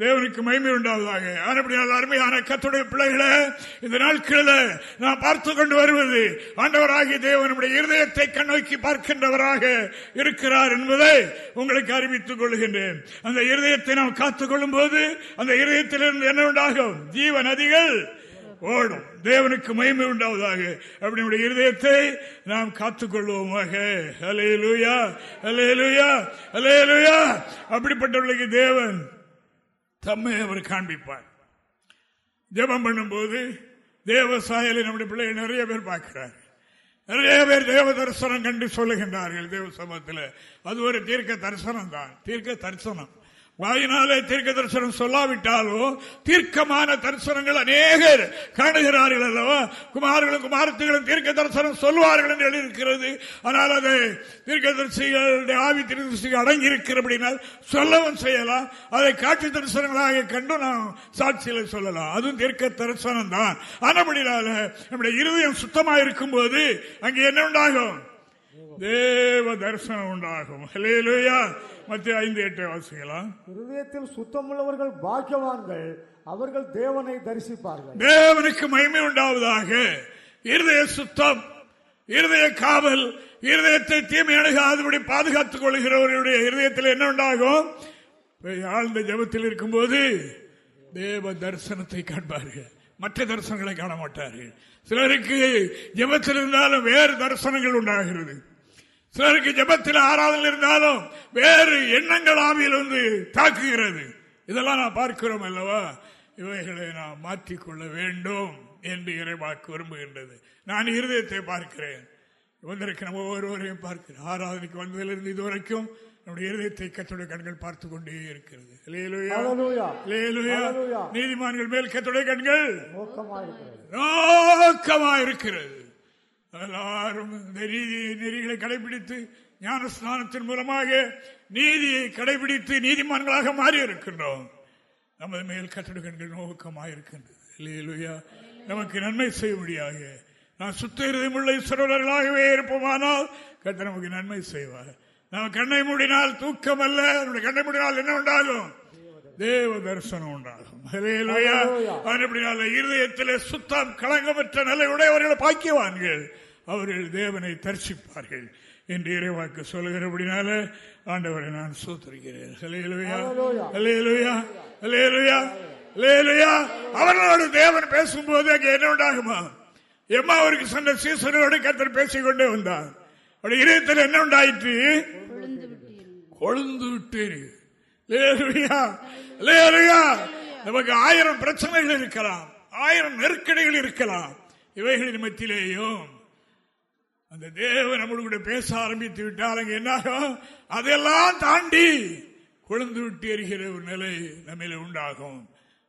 தேவனுக்கு மயிமை உண்டாவதாக. ஆனப்படியால் அருமையான கத்துடைய பிள்ளைகளை இந்த நாட்களில் நான் பார்த்து கொண்டு வருவது ஆண்டவராகிய தேவனுடைய இருதயத்தை கண்ணோக்கி பார்க்கின்றவராக இருக்கிறார் என்பதை உங்களுக்கு அறிவித்துக் கொள்கின்றேன். அந்த இருதயத்தை நாம் காத்துக் கொள்ளும் போது அந்த இருதயத்திலிருந்து என்ன உண்டாகும்? ஜீவ நதிகள் ஓடும். தேவனுக்கு மயிமை உண்டாவதாக. அப்படி இருதயத்தை நாம் காத்துக்கொள்வோமாக அலையலுயா அலையலுயா அலையலுயா அப்படிப்பட்டவர்களுக்கு தேவன் தம்மை அவர் காண்பிப்பார். ஜபம் பண்ணும்போது தேவ சாயலை நம்முடைய பிள்ளையை நிறைய பேர் பார்க்கிறார். நிறைய பேர் தேவ தரிசனம் கண்டு சொல்லுகின்றார்கள் தேவ சமூகத்தில். அது ஒரு தீர்க்க தரிசனம் தான் தீர்க்க தரிசனம். வாயினாலே தீர்க்க தரிசனம் சொல்லாவிட்டாலும் தீர்க்கமான தரிசனங்கள் அநேகர் காணுகிறார்கள் அல்லவா? குமார்களும் குமாரத்துகளும் தீர்க்க தரிசனம் சொல்வார்கள் என்று எழுதியிருக்கிறது. ஆனால் அது தீர்க்க தரிசிகளுடைய ஆவி திருதரிசிகள் அடங்கி இருக்கிறபடினால் சொல்லவும் செய்யலாம். அதை காட்சி தரிசனங்களாக கண்டு நாம் சாட்சியில் சொல்லலாம். அதுவும் தீர்க்க தரிசனம் தான். ஆனபடினால நம்முடைய இருதயம் சுத்தமாக இருக்கும் போது அங்கே என்ன உண்டாகும்? தேவ தரிசனம் உண்டாகும். ஹலே மத்திய ஐந்து எட்டு வாசிக்கலாம். இருதயத்தில் சுத்தமுள்ளவர்கள் பாக்கியவான்கள் அவர்கள் தேவனை தரிசிப்பார்கள். தேவனுக்கு மகிமை உண்டாவதாக. இருதய சுத்தம் இருதய காவல் இருதயத்தை தீமை அணுகாதபடி பாதுகாத்துக் கொள்கிறவர்களுடைய இருதயத்தில் என்ன உண்டாகும்? ஆழ்ந்த ஜபத்தில் இருக்கும்போது தேவ தரிசனத்தை காண்பார்கள். மற்ற தரிசனங்களை காண மாட்டார்கள். சிலருக்கு ஜபத்தில் இருந்தாலும் வேறு தரிசனங்கள் உண்டாகிறது. சிலருக்கு ஜபத்தில் ஆராதனை இருந்தாலும் வேறு எண்ணங்கள் ஆவியில் வந்து தாக்குகிறது. இதெல்லாம் நான் பார்க்கிறோம் அல்லவா? இவைகளை நாம் மாற்றிக்கொள்ள வேண்டும் என்று இறைவாக்கு விரும்புகின்றது நான் இருதயத்தை பார்க்கிறேன். வந்திருக்கிற ஒவ்வொருவரையும் பார்க்கிறேன். ஆராதனைக்கு வந்ததிலிருந்து இதுவரைக்கும் நம்முடைய இருதயத்தை கத்துடைய கண்கள் பார்த்து கொண்டே இருக்கிறது. நீதிமான்கள் மேல் கத்துடைய கண்கள் நோக்கமா இருக்கிறது எல்லாரும் இந்த நெறிகளை கடைபிடித்து ஞான ஸ்நானத்தின் மூலமாக நீதியை கடைபிடித்து நீதிமான்களாக மாறி இருக்கின்றோம் நமது மேல் கட்டடங்கள் நோக்கமாக இருக்கின்றது நமக்கு நன்மை செய்ய முடியாது நான் சுத்த உள்ள சிறுவர்களாகவே இருப்போமானால் கட்ட நமக்கு நன்மை செய்வார். நம்ம கண்ணை மூடினால் தூக்கம் அல்ல நம்முடைய கண்ணை மூடினால் என்ன உண்டாகும் தேவ தரிசனம் உண்டாகும் இருதயத்திலே சுத்தம் களங்கமற்ற நிலை உடையவர்களை பாக்கியவான்கள். அவர்கள் தேவனை தரிசிப்பார்கள். என்று இறைவாக்கு சொல்லுகிறபடினால ஆண்டவரை நான் சூத்திருக்கிறேன் அவர்களோடு தேவன் பேசும்போது அங்கே என்ன உண்டாகுமா? எம்மா அவருக்கு சொன்ன சீசனோடு கத்தர் பேசிக்கொண்டே வந்தார். அவருடைய இதயத்தில் என்ன உண்டாயிற்று? கொழுந்து விட்டு நமக்கு ஆயிரம் பிரச்சனைகள் இருக்கலாம். ஆயிரம் நெருக்கடிகள் இருக்கலாம். இவைகளின் மத்தியிலேயும் அந்த தேவன் நம்மளோட கூட பேச ஆரம்பித்து விட்டால் அங்கே என்னாகும் அதெல்லாம் தாண்டி கொழுந்து விட்டு எரிகிற ஒரு நிலை நம்மில உண்டாகும்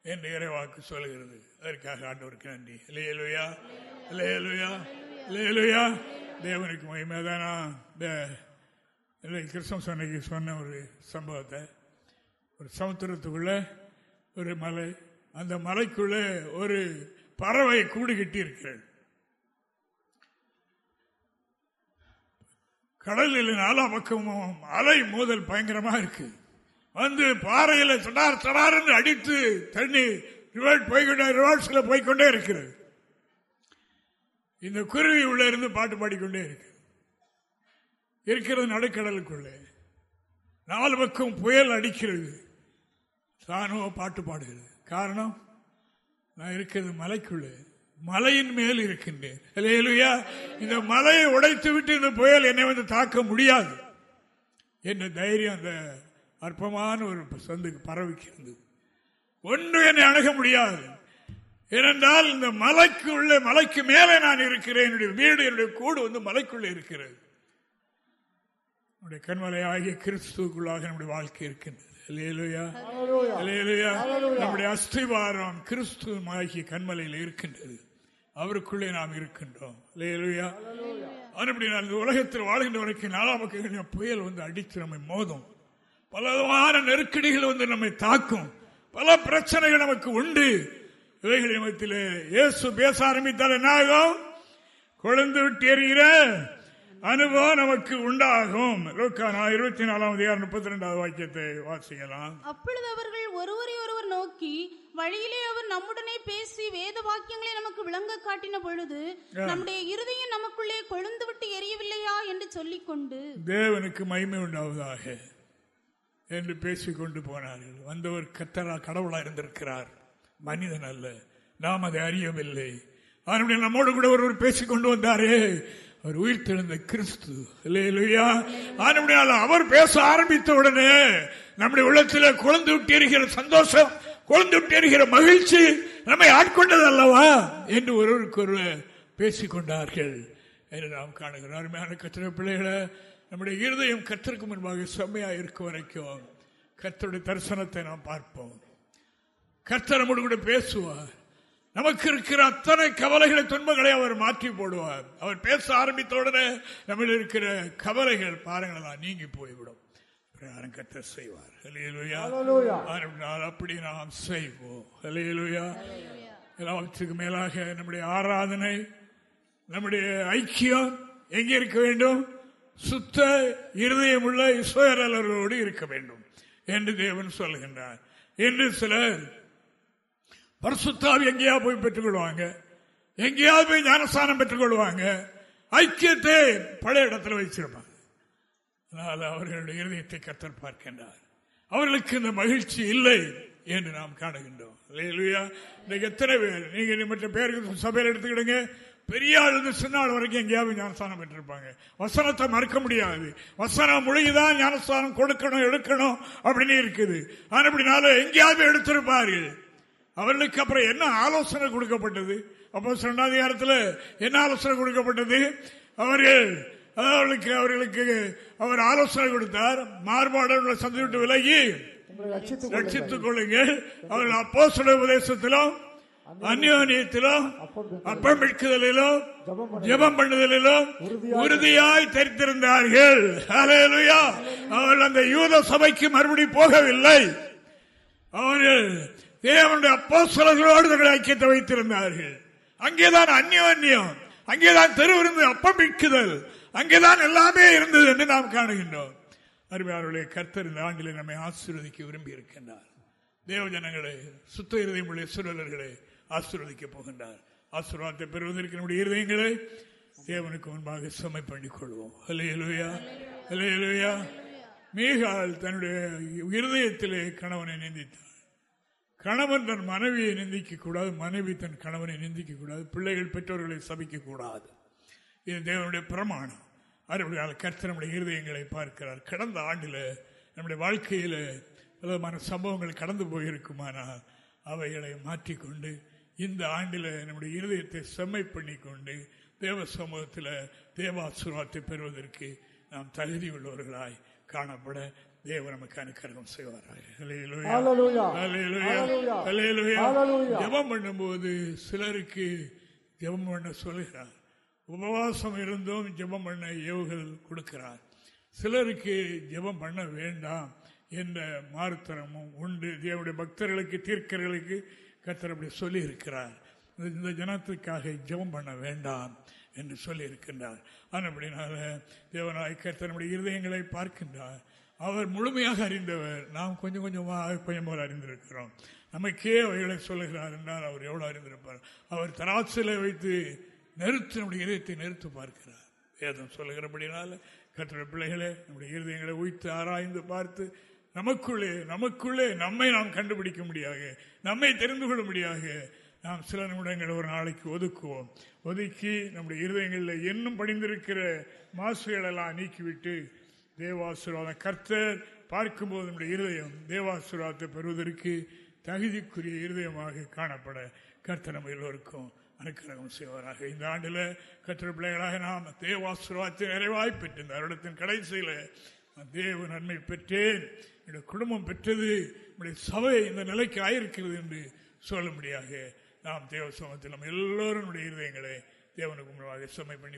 என்று இறைவாக்கு சொல்கிறது. அதற்காக ஆண்டவருக்கு நன்றி. இல்லையலுயா இல்லையலுயா இல்லையலுயா தேவனுக்கு மகிமைதானா இந்த கிருஷ்ணன் அன்னைக்கு சொன்ன ஒரு சம்பவத்தை ஒரு சமுத்திரத்துக்குள்ள ஒரு மலை அந்த மலைக்குள்ள ஒரு பறவை கூடு கட்டி இருக்கிறது கடலில் நாலா பக்கமும் அலை மோதல் பயங்கரமா இருக்கு. வந்து பாறையில சடார் சடார் அடித்து தண்ணி ரிவர்ட் போய்கொண்டே ரிவர்ஸ்ல போய்கொண்டே இருக்கிறது. இந்த குருவி உள்ள இருந்து பாட்டு பாடிக்கொண்டே இருக்கு. இருக்கிறது நடுக்கடலுக்குள்ளே. நாலு பக்கம் புயல் அடிக்கிறது. தானோ பாட்டு பாடுகிறது. காரணம் நான் இருக்கிறது மலைக்குள்ளே. மலையின் மேல் இருக்கின்றேன். இந்த மலையை உடைத்து விட்டு இந்த புயல் என்னை வந்து தாக்க முடியாது. என்ற தைரியம் அந்த அற்பமான ஒரு சந்துக்கு பரவிக்கிறது. ஒன்று என்னை அணுக முடியாது. ஏனென்றால் இந்த மலைக்கு உள்ளே மலைக்கு மேலே நான் இருக்கிறேன். என்னுடைய வீடு என்னுடைய கூடு வந்து மலைக்குள்ளே இருக்கிறது. நம்முடைய கண்மலை ஆகிய கிறிஸ்துக்குள்ளாக நம்முடைய வாழ்க்கை இருக்கின்றது. நம்முடைய அஸ்திவாரம் கிறிஸ்துவம் ஆகிய கண்மலையில் இருக்கின்றது. அவருக்குள்ளே நாம் இருக்கின்றோம். அல்லேலூயா. மறுபடியும் இந்த உலகத்தில் வாழ்கின்ற வரைக்கும் நாளாமக்கு புயல் வந்து அடித்து நம்மை மோதும். பல விதமான நெருக்கடிகள் வந்து நம்மை தாக்கும். பல பிரச்சனைகள் நமக்கு உண்டு. இவைகள் நிமிடத்திலே இயேசு பேச ஆரம்பித்தால் என்ன ஆகும் கொழுந்து விட்டு எறிகிற அனுபவம் நமக்கு உண்டாகும். இருபத்தி நாலாம் அதிகாரம் முப்பத்தி ரெண்டாவது வாக்கியத்தை வாசிக்கலாம். அப்பொழுது அவர்கள் ஒருவரை ஒருவர் நோக்கி வழியிலே அவர் நம்முடனே பேசி வேத வாக்கியங்களை நமக்கு விளங்க காட்டின பொழுது நம்முடைய இருதயம் நமக்குள்ளே கொழுந்து விட்டு எரியவில்லையா? என்று சொல்லிக்கொண்டு தேவனுக்கு மகிமை உண்டாவதாக என்று பேசிக் கொண்டு போனார்கள். வந்தவர் கத்தரா கடவுளா இருந்திருக்கிறார். மனிதன் அல்ல. நாம் அதை அறியவில்லை. அதனுடைய நம்மோடு கூட ஒருவர் பேசிக் கொண்டு வந்தாரே. அவர் உயிர் தெழுந்த கிறிஸ்து. இல்லையா அதனுடைய அவர் பேச ஆரம்பித்த உடனே நம்முடைய உள்ளத்தில் குழந்து விட்டு சந்தோஷம் குழந்து விட்டு எரிகிற மகிழ்ச்சி நம்மை ஆட்கொண்டது அல்லவா என்று ஒருவருக்கு ஒருவர் பேசிக் கொண்டார்கள் என்று நாம் காணுகிறோம். அருமையான கத்திர பிள்ளைகளை நம்முடைய இருதயம் கத்திற்கு முன்பாக செம்மையா இருக்கும் வரைக்கும் கத்தருடைய தரிசனத்தை நாம் பார்ப்போம். கர்த்தர் நம்மோடு கூட பேசுவார். நமக்கு இருக்கிற அத்தனை கவலைகளை துன்பங்களை அவர் மாற்றி போடுவார். அவர் பேச ஆரம்பித்த உடனே நம்மில் இருக்கிற கவலைகள் பாருங்களா நீங்கி போய்விடும். கர்த்தர் செய்வார். அப்படி நாம் செய்வோம். எல்லாவற்றுக்கு மேலாக நம்முடைய ஆராதனை நம்முடைய ஐக்கியம் எங்கே இருக்க வேண்டும்? சுத்த இருதயம் உள்ள இஸ்வரலரோடு இருக்க வேண்டும் என்று தேவன் சொல்லுகின்றார். என்று சிலர் பரிசுத்தாவி எங்கேயா போய் பெற்றுக் கொள்வாங்க எங்கேயாவது போய் ஞானஸ்தானம் பெற்றுக் கொள்வாங்க ஐக்கியத்தை பழைய இடத்துல வச்சிருப்பாங்க அதனால் அவர்களுடைய இருதயத்தை கத்தர் பார்க்கின்றார். அவர்களுக்கு இந்த மகிழ்ச்சி இல்லை என்று நாம் காணுகின்றோம். இல்லையா இன்னைக்கு எத்தனை பேர்? நீங்க மற்ற பேருக்கு சபையில் எடுத்துக்கிடுங்க. பெரிய ஆள் இருந்து சின்ன ஆள் வரைக்கும் எங்கேயாவது ஞானஸ்தானம் பெற்றிருப்பாங்க. வசனத்தை மறுக்க முடியாது. வசனம் மொழிதான் ஞானஸ்தானம் கொடுக்கணும் எடுக்கணும் அப்படின்னு இருக்குது. ஆனால் அப்படினால எங்கேயாவது எடுத்திருப்பார்கள். அவர்களுக்கு அப்புறம் என்ன ஆலோசனை கொடுக்கப்பட்டது? அப்போ அதிகாரத்தில் என்ன ஆலோசனை கொடுக்கப்பட்டது? அவர்கள் அவர்களுக்கு அவர்களுக்கு அவர் ஆலோசனை கொடுத்தார். மாறுபாடு சந்தை விட்டு விலகி ரட்சித்துக் கொள்ளுங்கள். அவர்கள் அப்போ உபதேசத்திலும் அந்யோன்யத்திலும் அப்பம் விற்குதலிலும் ஜெபம் பண்ணுதலிலும் உறுதியாய் தெரித்திருந்தார்கள். அவர்கள் அந்த யூத சபைக்கு மறுபடி போகவில்லை. அவர்கள் தேவனுடைய அப்போஸ்தலர்களோடு தங்களை ஐக்கியத்தை வைத்திருந்தார்கள். அங்கேதான் அந்யோன்யம் அங்கேதான் தெருவிருந்து அப்பம் விற்குதல் அங்கேதான் எல்லாமே இருந்தது என்று நாம் காணுகின்றோம். அருமையாளர்களே கர்த்தர் இந்த ஆண்டிலே நம்மை ஆசீர்வதிக்க விரும்பி இருக்கின்றார் தேவஜனங்களே சுத்த இருதயம் உள்ள சுழலர்களை ஆசீர்வதிக்க போகின்றார். ஆசீர்வாதத்தை பெறுவதற்கு நம்முடைய இருதயங்களை தேவனுக்கு முன்பாக சுமை பண்ணிக் கொள்வோம் ஹல்லேலூயா ஹல்லேலூயா மீகால் தன்னுடைய இருதயத்திலே கணவனை நிந்தித்தார். கணவன் தன் மனைவியை நிந்திக்க கூடாது மனைவி தன் கணவனை நிந்திக்க கூடாது பிள்ளைகள் பெற்றோர்களை சபிக்க கூடாது இது தேவனுடைய பிரமாணம். அறுபடியால் கர்த்தர் நம்முடைய இருதயங்களை பார்க்கிறார். கடந்த ஆண்டில் நம்முடைய வாழ்க்கையில் விதமான சம்பவங்கள் கடந்து போயிருக்குமானால் அவைகளை மாற்றிக்கொண்டு இந்த ஆண்டில் நம்முடைய இருதயத்தை செம்மை பண்ணி கொண்டு தேவ சமூகத்தில் தேவாசுராத்தை பெறுவதற்கு நாம் தகுதி உள்ளவர்களாய் காணப்பட தேவ நமக்கு அனுக்கிரகம். ஹalleluya. ஜெபம் பண்ணும்போது சிலருக்கு ஜெபம் பண்ண சொல்லுகிறார். உபவாசம் இருந்தும் ஜெபம் பண்ண ஏவுகள் கொடுக்கிறார். சிலருக்கு ஜெபம் பண்ண வேண்டாம் என்ற மாறுத்தரமும் உண்டு. தேவனுடைய பக்தர்களுக்கு தீர்க்கர்களுக்கு கர்த்தர் அப்படி சொல்லி இருக்கிறார் இந்த ஜனத்துக்காக ஜெபம் பண்ண வேண்டாம் என்று சொல்லி இருக்கின்றார் அப்படினால தேவனாய் கர்த்தர் நம்முடைய இருதயங்களை பார்க்கின்றார். அவர் முழுமையாக அறிந்தவர். நாம் கொஞ்சம் கொஞ்சமாக கொஞ்சம் போல அறிந்திருக்கிறோம் நமக்கே அவைகளை சொல்லுகிறார் என்றால் அவர் எவ்வளோ அறிந்திருப்பார்? அவர் தராசிலை வைத்து நிறுத்து நம்முடைய இதயத்தை நிறுத்து பார்க்கிறார். வேதம் சொல்லுகிறபடினால கற்ற பிள்ளைகளே நம்முடைய இருதயங்களை உய்த்து ஆராய்ந்து பார்த்து நமக்குள்ளே நமக்குள்ளே நம்மை நாம் கண்டுபிடிக்க முடியாக நம்மை தெரிந்து கொள்ள முடியாது நாம் சில நிமிடங்கள் ஒரு நாளைக்கு ஒதுக்குவோம். ஒதுக்கி நம்முடைய இருதயங்களில் இன்னும் படிந்திருக்கிற மாசுகளெல்லாம் நீக்கிவிட்டு தேவாசுரான கர்த்தர் பார்க்கும்போது நம்முடைய இருதயம் தேவாசுராத்தை பெறுவதற்கு தகுதிக்குரிய இருதயமாக காணப்பட கர்த்தர் நம்ம எல்லோருக்கும் அனுக்கிரகம் செய்வாராக. இந்த ஆண்டில் கற்ற பிள்ளைகளாக நாம் தேவாசுராத்தை நிறைவாய் பெற்று இந்த வருடத்தின் கடைசியில் தேவ நன்மை பெற்றேன். என்னுடைய குடும்பம் பெற்றது. என்னுடைய சபை இந்த நிலைக்கு ஆயிருக்கிறது என்று சொல்லும்படியாக நாம் தேவ சமத்தில் நம்ம எல்லோரும் இருதயங்களை தேவனுக்கு முன்பாக பண்ணிக் பண்ணி